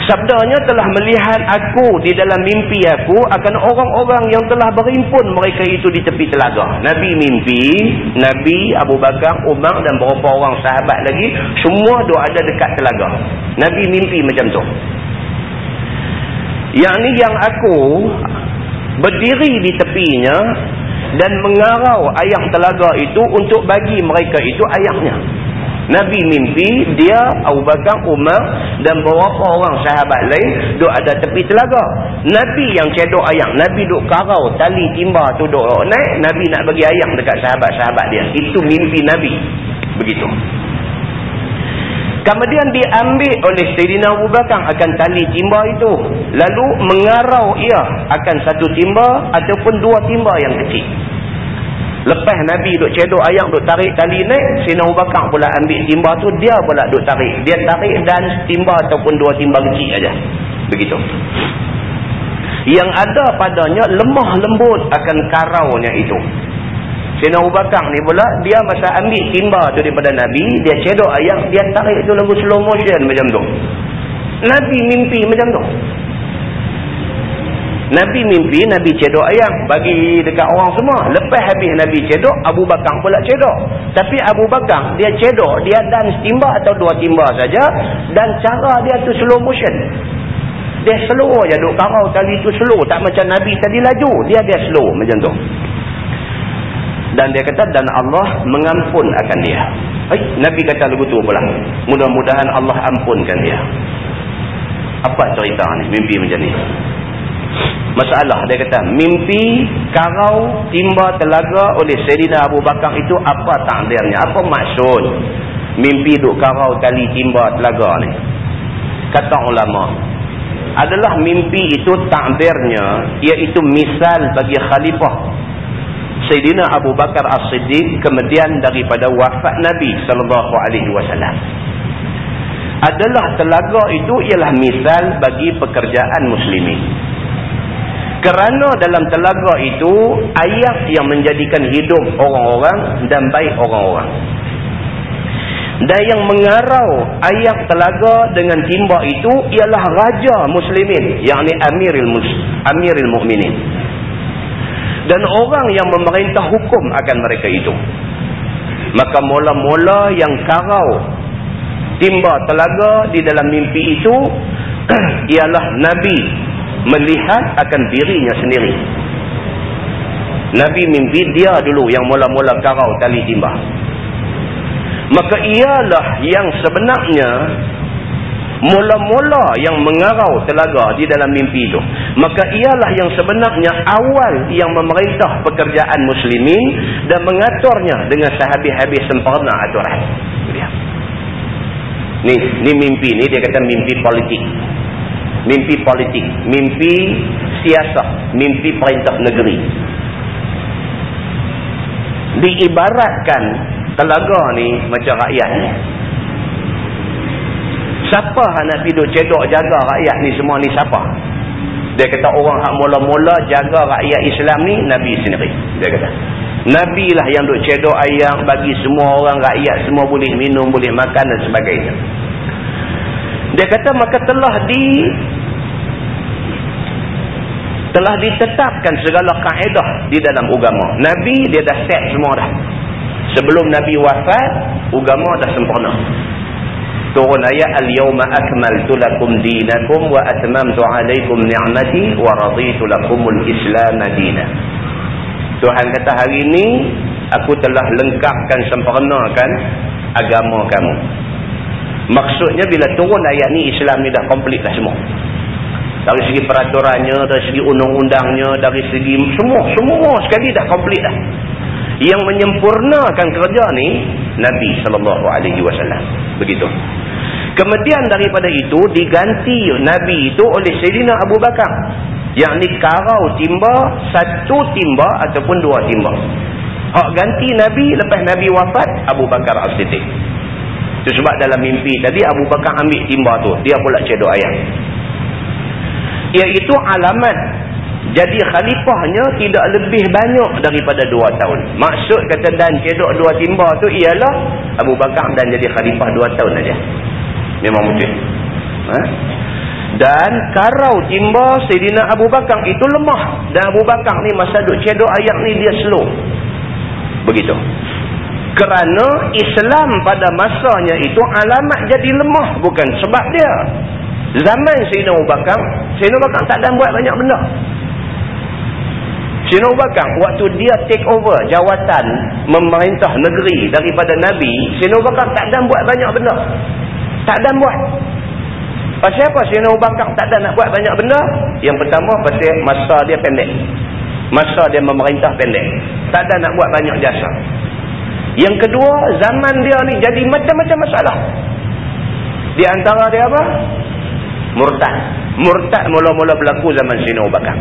Sabdanya telah melihat aku di dalam mimpi aku akan orang-orang yang telah berimpun mereka itu di tepi telaga. Nabi mimpi, Nabi Abu Bakar, Umar dan beberapa orang sahabat lagi semua duduk ada dekat telaga. Nabi mimpi macam tu. Yang ni yang aku berdiri di tepinya dan mengarau ayam telaga itu untuk bagi mereka itu ayamnya. Nabi mimpi dia Abu Bakar Umar dan beberapa orang sahabat lain duk ada tepi telaga. Nabi yang cedok ayam, Nabi duk karau tali timba tu duk naik, Nabi nak bagi ayam dekat sahabat-sahabat dia. Itu mimpi Nabi. Begitu. Kemudian diambil oleh Sayyidina Abu Bakar akan tali timba itu. Lalu mengarau ia akan satu timba ataupun dua timba yang kecil. Lepas Nabi duk cedok ayam duk tarik tali naik. Sayyidina Abu Bakar pula ambil timba tu dia pula duk tarik. Dia tarik dan timba ataupun dua timba kecil aja. Begitu. Yang ada padanya lemah lembut akan karaunya itu. Sayyidina Abu Bakar ni pula, dia masa ambil timba tu daripada Nabi, dia cedok ayam, dia tarik tu lagu slow motion macam tu. Nabi mimpi macam tu. Nabi mimpi, Nabi cedok ayam, bagi dekat orang semua. Lepas habis Nabi cedok, Abu Bakar pula cedok. Tapi Abu Bakar, dia cedok, dia dan timba atau dua timba saja, dan cara dia tu slow motion. Dia slow je duk karau tali tu slow. Tak macam Nabi tadi laju. Dia dia slow macam tu. Dan dia kata, dan Allah mengampun akan dia. Hai, Nabi kata lagu tu pula. Mudah-mudahan Allah ampunkan dia. Apa cerita ni? Mimpi macam ni. Masalah dia kata, mimpi karau timba telaga oleh Sayyidina Abu Bakar itu apa takdirnya? Apa maksud? Mimpi duk karau tali timba telaga ni. Kata ulama, adalah mimpi itu takdirnya, iaitu misal bagi khalifah Sayyidina Abu Bakar As-Siddiq kemudian daripada wafat Nabi sallallahu alaihi wasallam. Adalah telaga itu ialah misal bagi pekerjaan muslimin. Kerana dalam telaga itu ayat yang menjadikan hidup orang-orang dan baik orang-orang. Dan yang mengarau ayat telaga dengan timba itu ialah raja muslimin, yakni Amirul Amirul Mukminin dan orang yang memerintah hukum akan mereka itu. Maka mula-mula yang karau timba telaga di dalam mimpi itu *clears throat* ialah Nabi melihat akan dirinya sendiri. Nabi mimpi dia dulu yang mula-mula karau tali timba. Maka ialah yang sebenarnya mula-mula yang mengarau telaga di dalam mimpi itu. Maka ialah yang sebenarnya awal yang memerintah pekerjaan muslimin dan mengaturnya dengan sehabis-habis sempurna aturan ni ni mimpi ni dia kata mimpi politik. Mimpi politik. Mimpi siasat. Mimpi perintah negeri. Diibaratkan telaga ni macam rakyat ni Siapa nak tidur cedok jaga rakyat ni semua ni siapa? Dia kata orang hak mula-mula jaga rakyat Islam ni Nabi sendiri. Dia kata. Nabi lah yang duk cedok ayam bagi semua orang rakyat semua boleh minum, boleh makan dan sebagainya. Dia kata maka telah di telah ditetapkan segala kaedah di dalam agama. Nabi dia dah set semua dah. Sebelum Nabi wafat, agama dah sempurna turun ayat al-yawma akmaltu lakum dinakum wa atmamtu alaikum ni'mati wa raditu lakumul islam dinan. Tuhan kata hari ini aku telah lengkapkan sempurnakan agama kamu. Maksudnya bila turun ayat ni Islam ni dah komplit dah semua. Dari segi peraturannya dari segi undang-undangnya dari segi semua semua sekali dah komplit dah. Yang menyempurnakan kerja ni Nabi sallallahu alaihi wasallam. Begitu kemudian daripada itu diganti Nabi itu oleh Sayyidina Abu Bakar. Yang ni karau timba satu timba ataupun dua timba. Hak ganti Nabi lepas Nabi wafat Abu Bakar As-Siddiq. Itu sebab dalam mimpi tadi Abu Bakar ambil timba tu. Dia pula cedok ayam. Iaitu alamat jadi khalifahnya tidak lebih banyak daripada dua tahun. Maksud kata dan cedok dua timba tu ialah Abu Bakar dan jadi khalifah dua tahun saja. Memang betul. Ha? Dan karau timba Sayyidina Abu Bakar itu lemah. Dan Abu Bakar ni masa duk cedok ayat ni dia slow. Begitu. Kerana Islam pada masanya itu alamat jadi lemah. Bukan sebab dia. Zaman Sayyidina Abu Bakar, Sayyidina Abu Bakar tak ada buat banyak benda. Sina Bakar waktu dia take over jawatan memerintah negeri daripada Nabi, Sina Bakar tak ada buat banyak benda. Tak ada buat. Pasal apa Sina Bakar tak ada nak buat banyak benda? Yang pertama pasal masa dia pendek. Masa dia memerintah pendek. Tak ada nak buat banyak jasa. Yang kedua, zaman dia ni jadi macam-macam masalah. Di antara dia apa? Murtad. Murtad mula-mula berlaku zaman Sina Ubakar.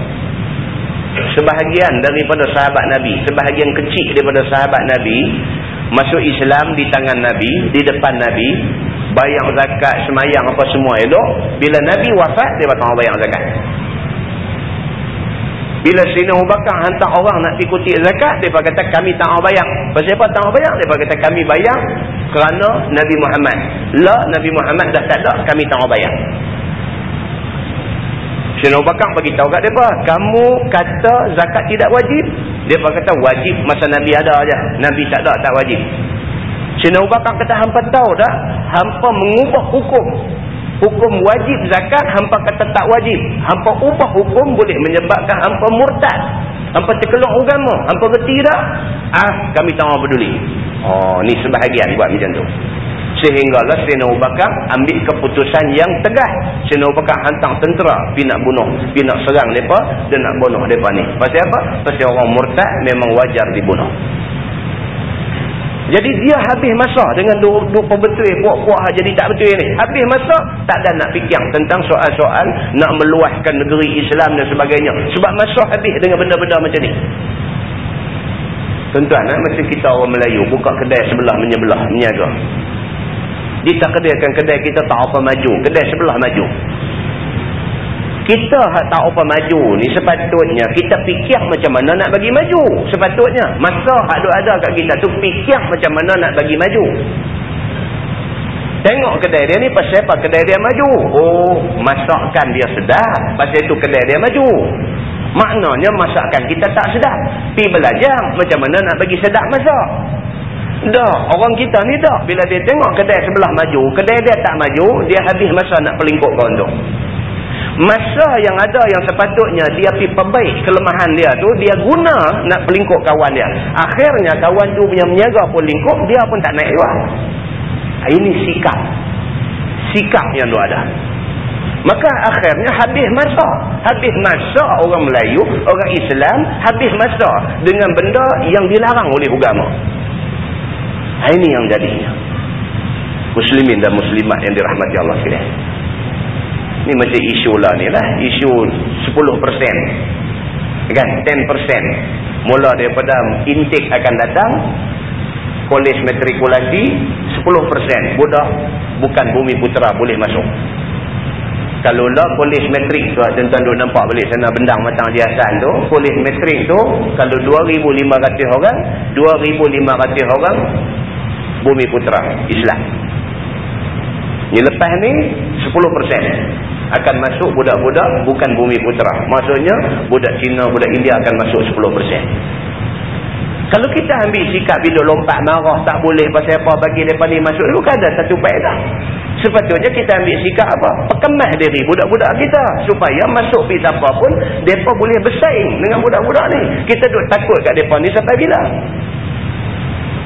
Sebahagian daripada sahabat Nabi, sebahagian kecil daripada sahabat Nabi, masuk Islam di tangan Nabi, di depan Nabi, bayang zakat, semayang apa semua elok. Bila Nabi wafat, dia batang bayang zakat. Bila Sina Ubakar hantar orang nak ikuti zakat, dia kata kami tak bayang. Pasal apa tak bayang? Dia kata kami bayang kerana Nabi Muhammad. La Nabi Muhammad dah tak ada, kami tak bayang. Sina Ubakar bagi tahu kat depa, kamu kata zakat tidak wajib. Dia kata wajib masa Nabi ada aja. Nabi tak ada tak wajib. Sina Ubakar kata hampa tahu dah, hampa mengubah hukum. Hukum wajib zakat hampa kata tak wajib. Hampa ubah hukum boleh menyebabkan hampa murtad. Hampa terkeluk agama. Hampa reti ah kami tak mahu peduli. Oh ni sebahagian buat macam tu sehinggalah Sayyidina Abu Bakar ambil keputusan yang tegas Sayyidina Abu Bakar hantar tentera pergi nak bunuh pergi nak serang mereka dan nak bunuh mereka ni pasal apa? pasal orang murtad memang wajar dibunuh jadi dia habis masa dengan duk betul puak-puak jadi tak betul ni. Habis masa tak ada nak fikir tentang soal-soal nak meluaskan negeri Islam dan sebagainya. Sebab masa habis dengan benda-benda macam ni. Tuan-tuan, eh, macam kita orang Melayu buka kedai sebelah menyebelah, menyaga. Ditakdirkan kedai kita tak apa maju. Kedai sebelah maju. Kita tak apa maju ni sepatutnya kita fikir macam mana nak bagi maju. Sepatutnya. Masa hak ada kat kita tu fikir macam mana nak bagi maju. Tengok kedai dia ni pasal apa kedai dia maju? Oh masakan dia sedap. Pasal itu kedai dia maju. Maknanya masakan kita tak sedap. Pi belajar macam mana nak bagi sedap masak dah orang kita ni dah bila dia tengok kedai sebelah maju kedai dia tak maju dia habis masa nak pelingkuk kau tu masa yang ada yang sepatutnya dia pergi perbaik kelemahan dia tu dia guna nak pelingkup kawan dia. Akhirnya kawan tu punya menyaga pun lingkup dia pun tak naik luar ini sikap. Sikap yang tu ada. Maka akhirnya habis masa. Habis masa orang Melayu orang Islam habis masa dengan benda yang dilarang oleh agama ini yang jadinya muslimin dan muslimat yang dirahmati Allah sekalian Ni macam isu lah ni lah. Isu 10%. Kan? 10%. Mula daripada intake akan datang. Kolej matrikulasi 10%. Budak bukan bumi putera boleh masuk. Kalau lah kolej matrik tu, tuan-tuan duk nampak balik sana bendang matang hiasan tu. Kolej matrik tu, kalau 2,500 orang, 2,500 orang bumi putera Islam. Ni lepas ni 10% akan masuk budak-budak bukan bumi putera. Maksudnya budak Cina, budak India akan masuk 10%. Kalau kita ambil sikap bila lompat marah tak boleh pasal apa bagi mereka ni masuk itu kan ada satu faedah. Sepatutnya kita ambil sikap apa? Perkemah diri budak-budak kita. Supaya masuk pergi siapa pun mereka boleh bersaing dengan budak-budak ni. Kita duduk takut kat mereka ni sampai bila?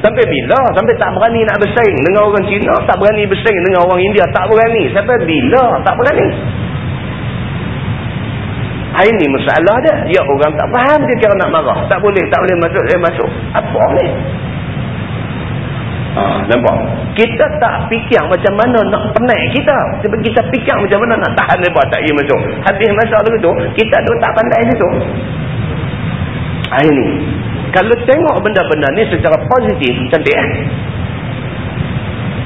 Sampai bila? Sampai tak berani nak bersaing dengan orang Cina. Tak berani bersaing dengan orang India. Tak berani. Sampai bila? Tak berani. Ini masalah dia. Ya orang tak faham dia kira nak marah. Tak boleh. Tak boleh masuk. Dia masuk. Apa ni? Ha, nampak? Kita tak fikir macam mana nak penat kita. Sebab kita fikir macam mana nak tahan mereka tak ia masuk. Habis masa tu, kita tu tak pandai. Ha, ini. Kalau tengok benda-benda ni secara positif, cantik eh?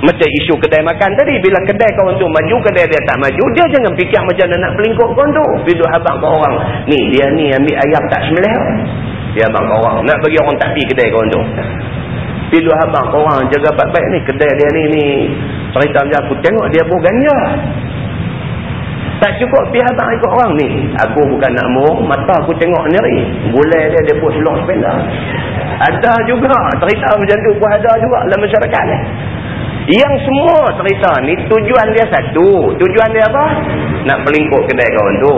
Macam isu kedai makan tadi. Bila kedai kawan tu maju, kedai dia tak maju. Dia jangan fikir macam mana nak pelingkuk kawan tu. Bila abang ke orang. Ni, dia ni ambil ayam tak semelih. Dia abang ke orang. Nak bagi orang tak pergi kedai kawan tu. Bila abang ke orang jaga baik-baik ni. Kedai dia ni, ni. Cerita macam aku tengok dia buah ganja. Tak cukup pihak abang ikut orang ni. Aku bukan nak murung, mata aku tengok ni. Boleh dia, dia pun sepeda. Ada juga. Cerita macam tu pun ada juga dalam masyarakat ni. Yang semua cerita ni tujuan dia satu. Tujuan dia apa? Nak pelingkuk kedai kawan tu.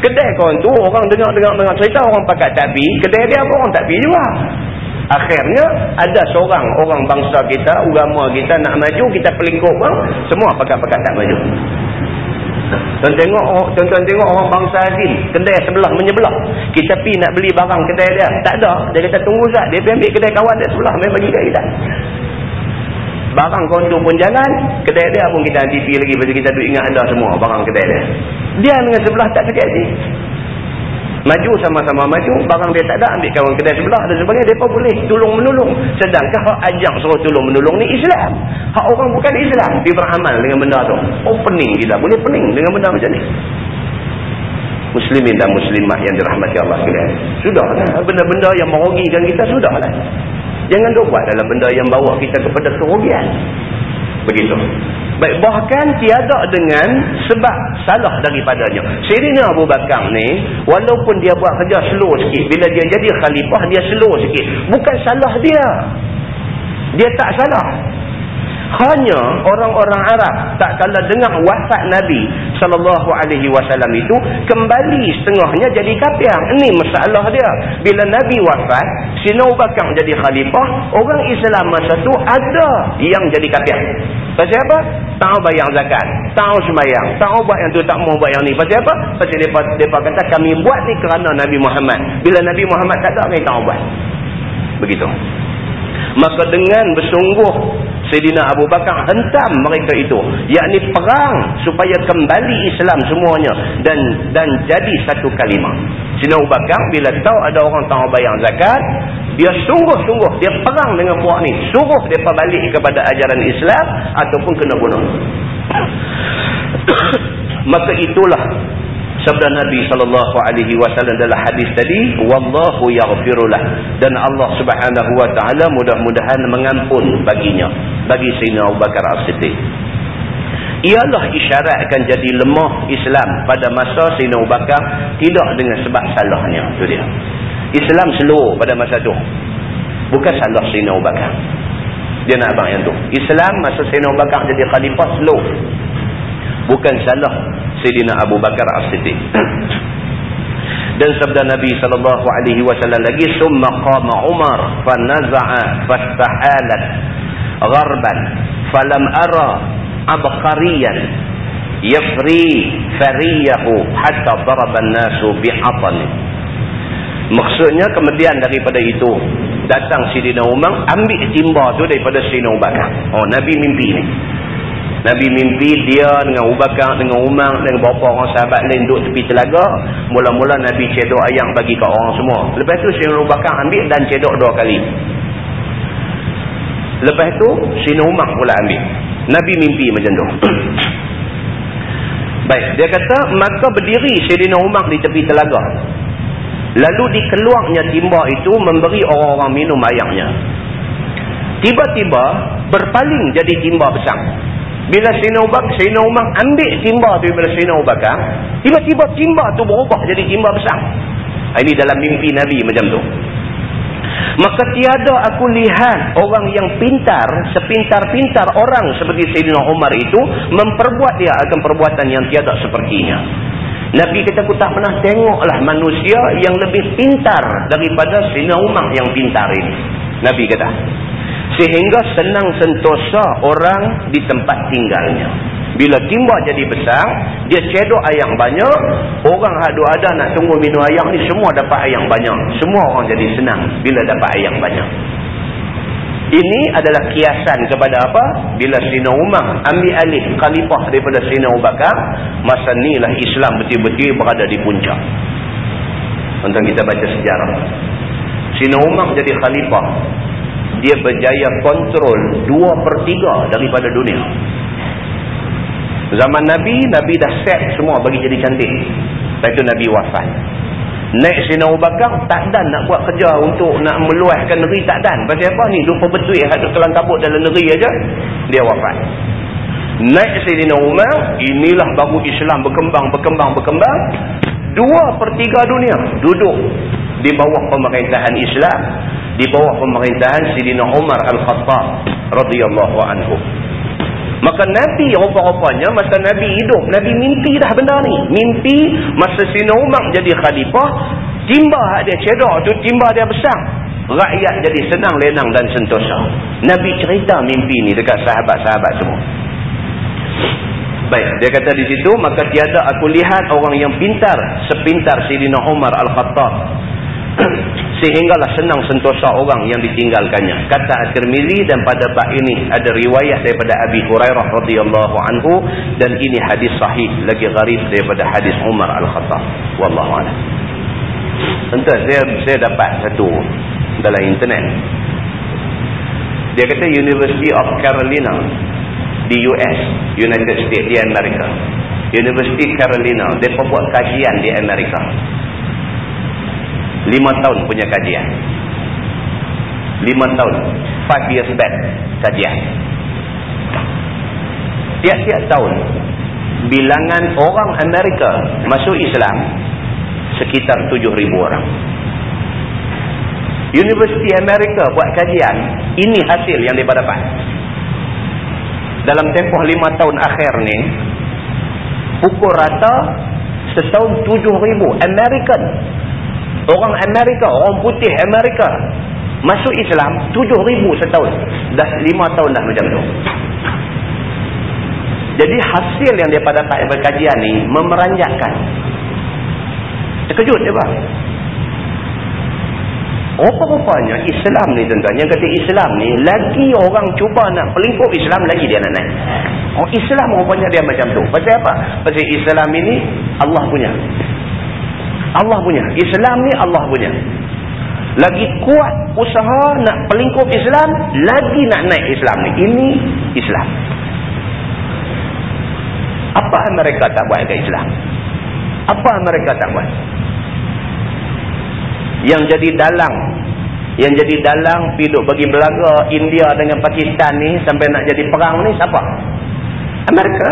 Kedai kawan tu orang dengar-dengar dengar cerita orang pakat tapi kedai dia pun orang pergi juga. Akhirnya ada seorang orang bangsa kita, agama kita nak maju, kita pelingkuk pun semua pakat-pakat tak maju. Tuan tengok tuan-tuan tengok orang bangsa Azim, kedai sebelah menyebelah. Kita pi nak beli barang kedai dia, tak ada. Dia kata tunggu Ustaz, dia pergi ambil kedai kawan dia sebelah main bagi kat kita. Barang kontor pun jalan, kedai dia pun kita antipi lagi pasal kita duk ingat anda semua barang kedai dia. Dia dengan sebelah tak hati. Maju sama-sama maju, barang dia tak ada, ambil kawan kedai sebelah dan sebagainya, mereka boleh tolong-menolong. Sedangkan hak ajak suruh tolong-menolong ni Islam. Hak orang bukan Islam, dia beramal dengan benda tu. Oh pening kita, boleh pening dengan benda macam ni. Muslimin dan muslimat yang dirahmati Allah sekalian. Sudahlah, benda-benda yang merugikan kita, sudahlah. Jangan buat dalam benda yang bawa kita kepada kerugian. Begitu. Baik, bahkan tiada dengan sebab salah daripadanya. Sirina Abu Bakar ni, walaupun dia buat kerja slow sikit, bila dia jadi khalifah, dia slow sikit. Bukan salah dia. Dia tak salah. Hanya orang-orang Arab tak kala dengar wafat Nabi sallallahu alaihi wasallam itu kembali setengahnya jadi kafir. Ini masalah dia. Bila Nabi wafat, Sina Bakar jadi khalifah, orang Islam masa tu ada yang jadi kafir. Pasal apa? Tahu bayar zakat, tahu sembahyang, tahu buat yang tu tak mau buat yang ni. Pasal apa? Pasal depa depa kata kami buat ni kerana Nabi Muhammad. Bila Nabi Muhammad tak ada, kami tak buat. Begitu. Maka dengan bersungguh Sayyidina Abu Bakar hentam mereka itu. Yakni perang supaya kembali Islam semuanya dan dan jadi satu kalimah. Sayyidina Abu Bakar bila tahu ada orang tak bayar zakat dia sungguh-sungguh dia perang dengan puak ni. Suruh mereka balik kepada ajaran Islam ataupun kena bunuh. *coughs* Maka itulah sabda Nabi sallallahu alaihi wasallam dalam hadis tadi wallahu yaghfirullah dan Allah Subhanahu wa taala mudah-mudahan mengampun baginya bagi Sayyidina Abu Bakar As-Siddiq. Ialah isyaratkan jadi lemah Islam pada masa Sayyidina Abu Bakar tidak dengan sebab salahnya tu dia. Islam slow pada masa tu. Bukan salah Sayyidina Abu Bakar. Dia nak abang yang tu. Islam masa Sayyidina Abu Bakar jadi khalifah slow. Bukan salah Sayyidina Abu Bakar As-Siddiq. *clears throat* Dan sabda Nabi sallallahu alaihi wasallam lagi summa qama Umar fa naza'a fastahalat gharban falam ara abqariyan yafri fariyahu hatta daraba an-nasu bi'atan maksudnya kemudian daripada itu datang Sayyidina Umar ambil timba tu daripada Sayyidina Abu Bakar. Oh Nabi mimpi ni Nabi mimpi dia dengan Abu Bakar, dengan Umar, dengan beberapa orang sahabat lain duduk tepi telaga. Mula-mula Nabi cedok ayam bagi ke orang semua. Lepas tu Sina Abu Bakar ambil dan cedok dua kali. Lepas tu Sina Umar pula ambil. Nabi mimpi macam tu. *coughs* Baik, dia kata maka berdiri Sayyidina Umar di tepi telaga. Lalu dikeluarnya timba itu memberi orang-orang minum ayamnya. Tiba-tiba berpaling jadi timba besar. Bila Sayyidina Umar, Sayyidina Umar ambil timba tu bila Sayyidina Bakar, tiba-tiba timba tu berubah jadi timba besar. Ha, ini dalam mimpi Nabi macam tu. Maka tiada aku lihat orang yang pintar, sepintar-pintar orang seperti Sayyidina Umar itu, memperbuat dia akan perbuatan yang tiada sepertinya. Nabi kata aku tak pernah tengoklah manusia yang lebih pintar daripada Sayyidina Umar yang pintar ini. Nabi kata sehingga senang sentosa orang di tempat tinggalnya. Bila timbak jadi besar dia cedok ayam banyak orang hadu ada nak tunggu minum ayam ni semua dapat ayam banyak. Semua orang jadi senang bila dapat ayam banyak. Ini adalah kiasan kepada apa? Bila Sina Umar ambil alih khalifah daripada Sina Ubakar masa inilah Islam betul-betul berada di puncak. Untuk kita baca sejarah. Sina Umar jadi khalifah dia berjaya kontrol dua per tiga daripada dunia. Zaman Nabi, Nabi dah set semua bagi jadi cantik. Lepas itu Nabi wafat. Naik Sina Abu Bakar, tak dan nak buat kerja untuk nak meluaskan negeri, tak dan. Pasal apa ni? Lupa betul ada kelang kabut dalam negeri aja Dia wafat. Naik Sina Umar, inilah baru Islam berkembang, berkembang, berkembang. Dua per tiga dunia duduk di bawah pemerintahan Islam di bawah pemerintahan Sidina Umar Al-Khattab radhiyallahu anhu. Maka Nabi rupa-rupanya masa Nabi hidup, Nabi mimpi dah benda ni. Mimpi masa Sidina Umar jadi khalifah, timba dia cedok tu timba dia besar. Rakyat jadi senang, lenang dan sentosa. Nabi cerita mimpi ni dekat sahabat-sahabat semua. Baik, dia kata di situ, maka tiada aku lihat orang yang pintar sepintar Sidina Umar Al-Khattab. *clears throat* Sehinggalah senang sentosa orang yang ditinggalkannya. Kata At-Tirmizi dan pada bab ini ada riwayat daripada Abi Hurairah radhiyallahu anhu dan ini hadis sahih lagi gharib daripada hadis Umar Al-Khattab. Wallahu a'lam. Tentu saya saya dapat satu dalam internet. Dia kata University of Carolina di US, United States di Amerika. University Carolina, mereka buat kajian di Amerika. Lima tahun punya kajian. Lima tahun. Five years back kajian. Tiap-tiap tahun, bilangan orang Amerika masuk Islam sekitar tujuh ribu orang. University Amerika buat kajian, ini hasil yang mereka dapat dalam tempoh lima tahun akhir ni pukul rata setahun tujuh ribu American orang Amerika orang putih Amerika masuk Islam tujuh ribu setahun dah lima tahun dah macam tu jadi hasil yang dia pada dapat berkajian ni memeranjatkan terkejut dia bang Rupa-rupanya Islam ni tuan-tuan. Yang kata Islam ni, lagi orang cuba nak pelingkup Islam, lagi dia nak naik. Oh, Islam rupanya dia macam tu. Pasal apa? Pasal Islam ini Allah punya. Allah punya. Islam ni Allah punya. Lagi kuat usaha nak pelingkup Islam, lagi nak naik Islam ni. Ini Islam. Apa mereka tak buat ke Islam? Apa mereka tak buat? yang jadi dalang yang jadi dalang piduk bagi belaga India dengan Pakistan ni sampai nak jadi perang ni siapa? Amerika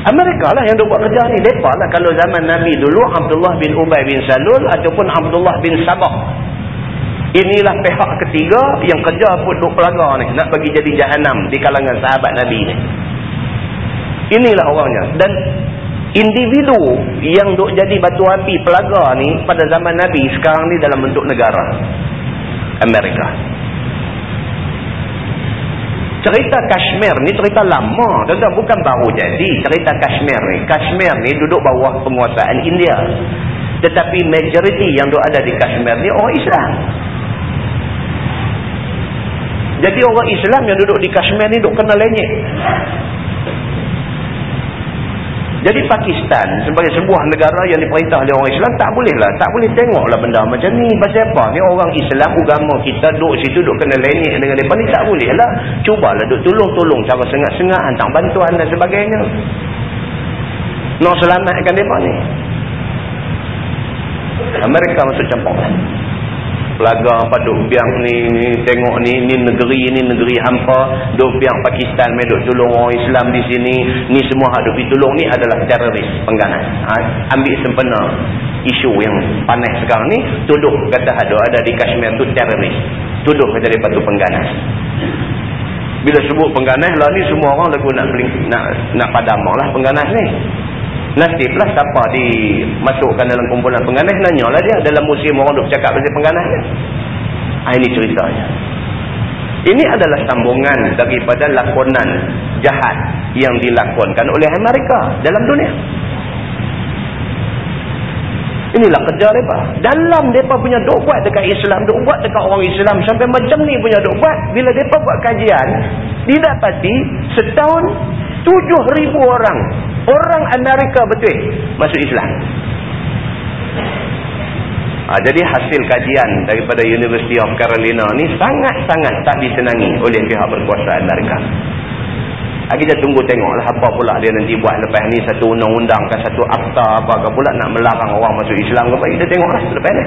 Amerika lah yang buat kerja ni. Mereka lah. Kalau zaman Nabi dulu Abdullah bin Ubay bin Salul ataupun Abdullah bin Sabah. Inilah pihak ketiga yang kerja pun duk pelaga ni. Nak bagi jadi jahanam di kalangan sahabat Nabi ni. Inilah orangnya. Dan individu yang duk jadi batu api pelaga ni pada zaman Nabi sekarang ni dalam bentuk negara. Amerika cerita Kashmir ni cerita lama. Tuan bukan baru jadi. Cerita Kashmir ni. Kashmir ni duduk bawah penguasaan India. Tetapi majoriti yang duk ada di Kashmir ni orang Islam. Jadi orang Islam yang duduk di Kashmir ni duk kena lenyek jadi Pakistan sebagai sebuah negara yang diperintah oleh orang Islam tak boleh lah. Tak boleh tengoklah benda macam ni. Pasal apa? Ni orang Islam agama kita duduk situ duduk kena lenyek dengan mereka ni tak boleh lah. Cubalah duduk tolong-tolong cara sengat-sengat hantar bantuan dan sebagainya. Nak selamatkan mereka ni. Amerika masuk campur pelaga apa duk biang ni, ni tengok ni ni negeri ni negeri hampa duk biang Pakistan mai duk tolong orang Islam di sini ni semua hak duk tolong ni adalah teroris pengganas. Ha, ambil sempena isu yang panas sekarang ni tuduh kata ada ada di Kashmir tu teroris. Tuduh kata dia tu pengganas. Bila sebut pengganas lah ni semua orang lagu nak nak nak padam lah pengganas ni Nasiblah siapa dimasukkan dalam kumpulan pengganas, nanyalah dia dalam musim orang duk cakap pasal pengganas. Ha, ini ceritanya. Ini adalah sambungan daripada lakonan jahat yang dilakonkan oleh Amerika dalam dunia. Inilah kerja mereka. Dalam mereka punya duk buat dekat Islam, duk buat dekat orang Islam sampai macam ni punya duk buat. Bila mereka buat kajian, didapati setahun tujuh ribu orang. Orang Amerika betul. Masuk Islam. Ha, jadi hasil kajian daripada University of Carolina ni sangat-sangat tak disenangi oleh pihak berkuasa Amerika. Ha, kita tunggu tengoklah apa pula dia nanti buat lepas ni satu undang-undang ke satu akta apa ke pula nak melarang orang masuk Islam ke apa. Kita tengoklah lepas ni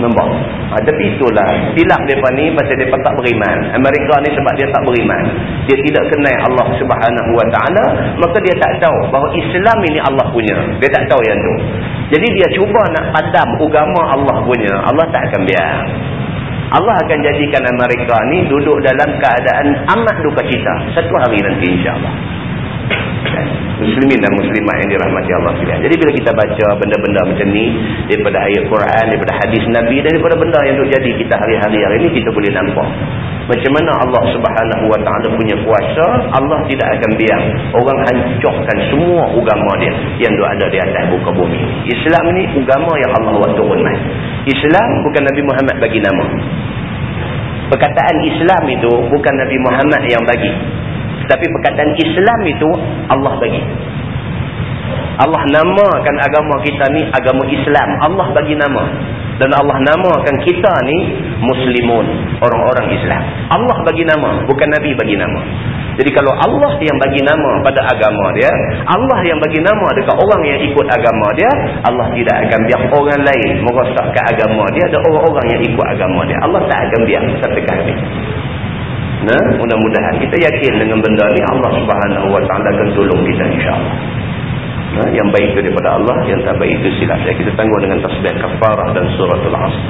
Nampak? Ha, tapi itulah silap mereka ni pasal mereka tak beriman. Amerika ni sebab dia tak beriman. Dia tidak kenal Allah subhanahu wa ta'ala. Maka dia tak tahu bahawa Islam ini Allah punya. Dia tak tahu yang tu. Jadi dia cuba nak padam agama Allah punya. Allah tak akan biar. Allah akan jadikan Amerika ni duduk dalam keadaan amat duka cita. Satu hari nanti insyaAllah. Muslimin dan muslimat yang dirahmati Allah sekalian. Jadi bila kita baca benda-benda macam ni daripada ayat Quran, daripada hadis Nabi daripada benda yang duk jadi kita hari-hari hari ini kita boleh nampak macam mana Allah Subhanahu Wa Taala punya kuasa, Allah tidak akan biar orang hancurkan semua agama dia yang ada di atas muka bumi. Islam ni agama yang Allah buat turun mai. Islam bukan Nabi Muhammad bagi nama. Perkataan Islam itu bukan Nabi Muhammad yang bagi. Tapi perkataan Islam itu Allah bagi. Allah namakan agama kita ni agama Islam. Allah bagi nama. Dan Allah namakan kita ni Muslimun. Orang-orang Islam. Allah bagi nama. Bukan Nabi bagi nama. Jadi kalau Allah yang bagi nama pada agama dia. Allah yang bagi nama dekat orang yang ikut agama dia. Allah tidak akan biar orang lain merosakkan agama dia. Dan orang-orang yang ikut agama dia. Allah tak akan biar sampai habis. Nah, mudah-mudahan kita yakin dengan benda ni Allah Subhanahu Wa Taala akan tolong kita insya-Allah. Nah, yang baik itu daripada Allah, yang tak baik itu silap. Kita tangguh dengan tasbih kafarah dan suratul Asr.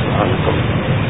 Subhanallah.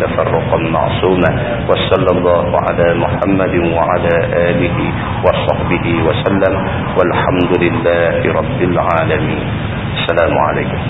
تفرقا معصوما وصلى الله على محمد وعلى آله وصحبه وسلم والحمد لله رب العالمين. السلام عليكم.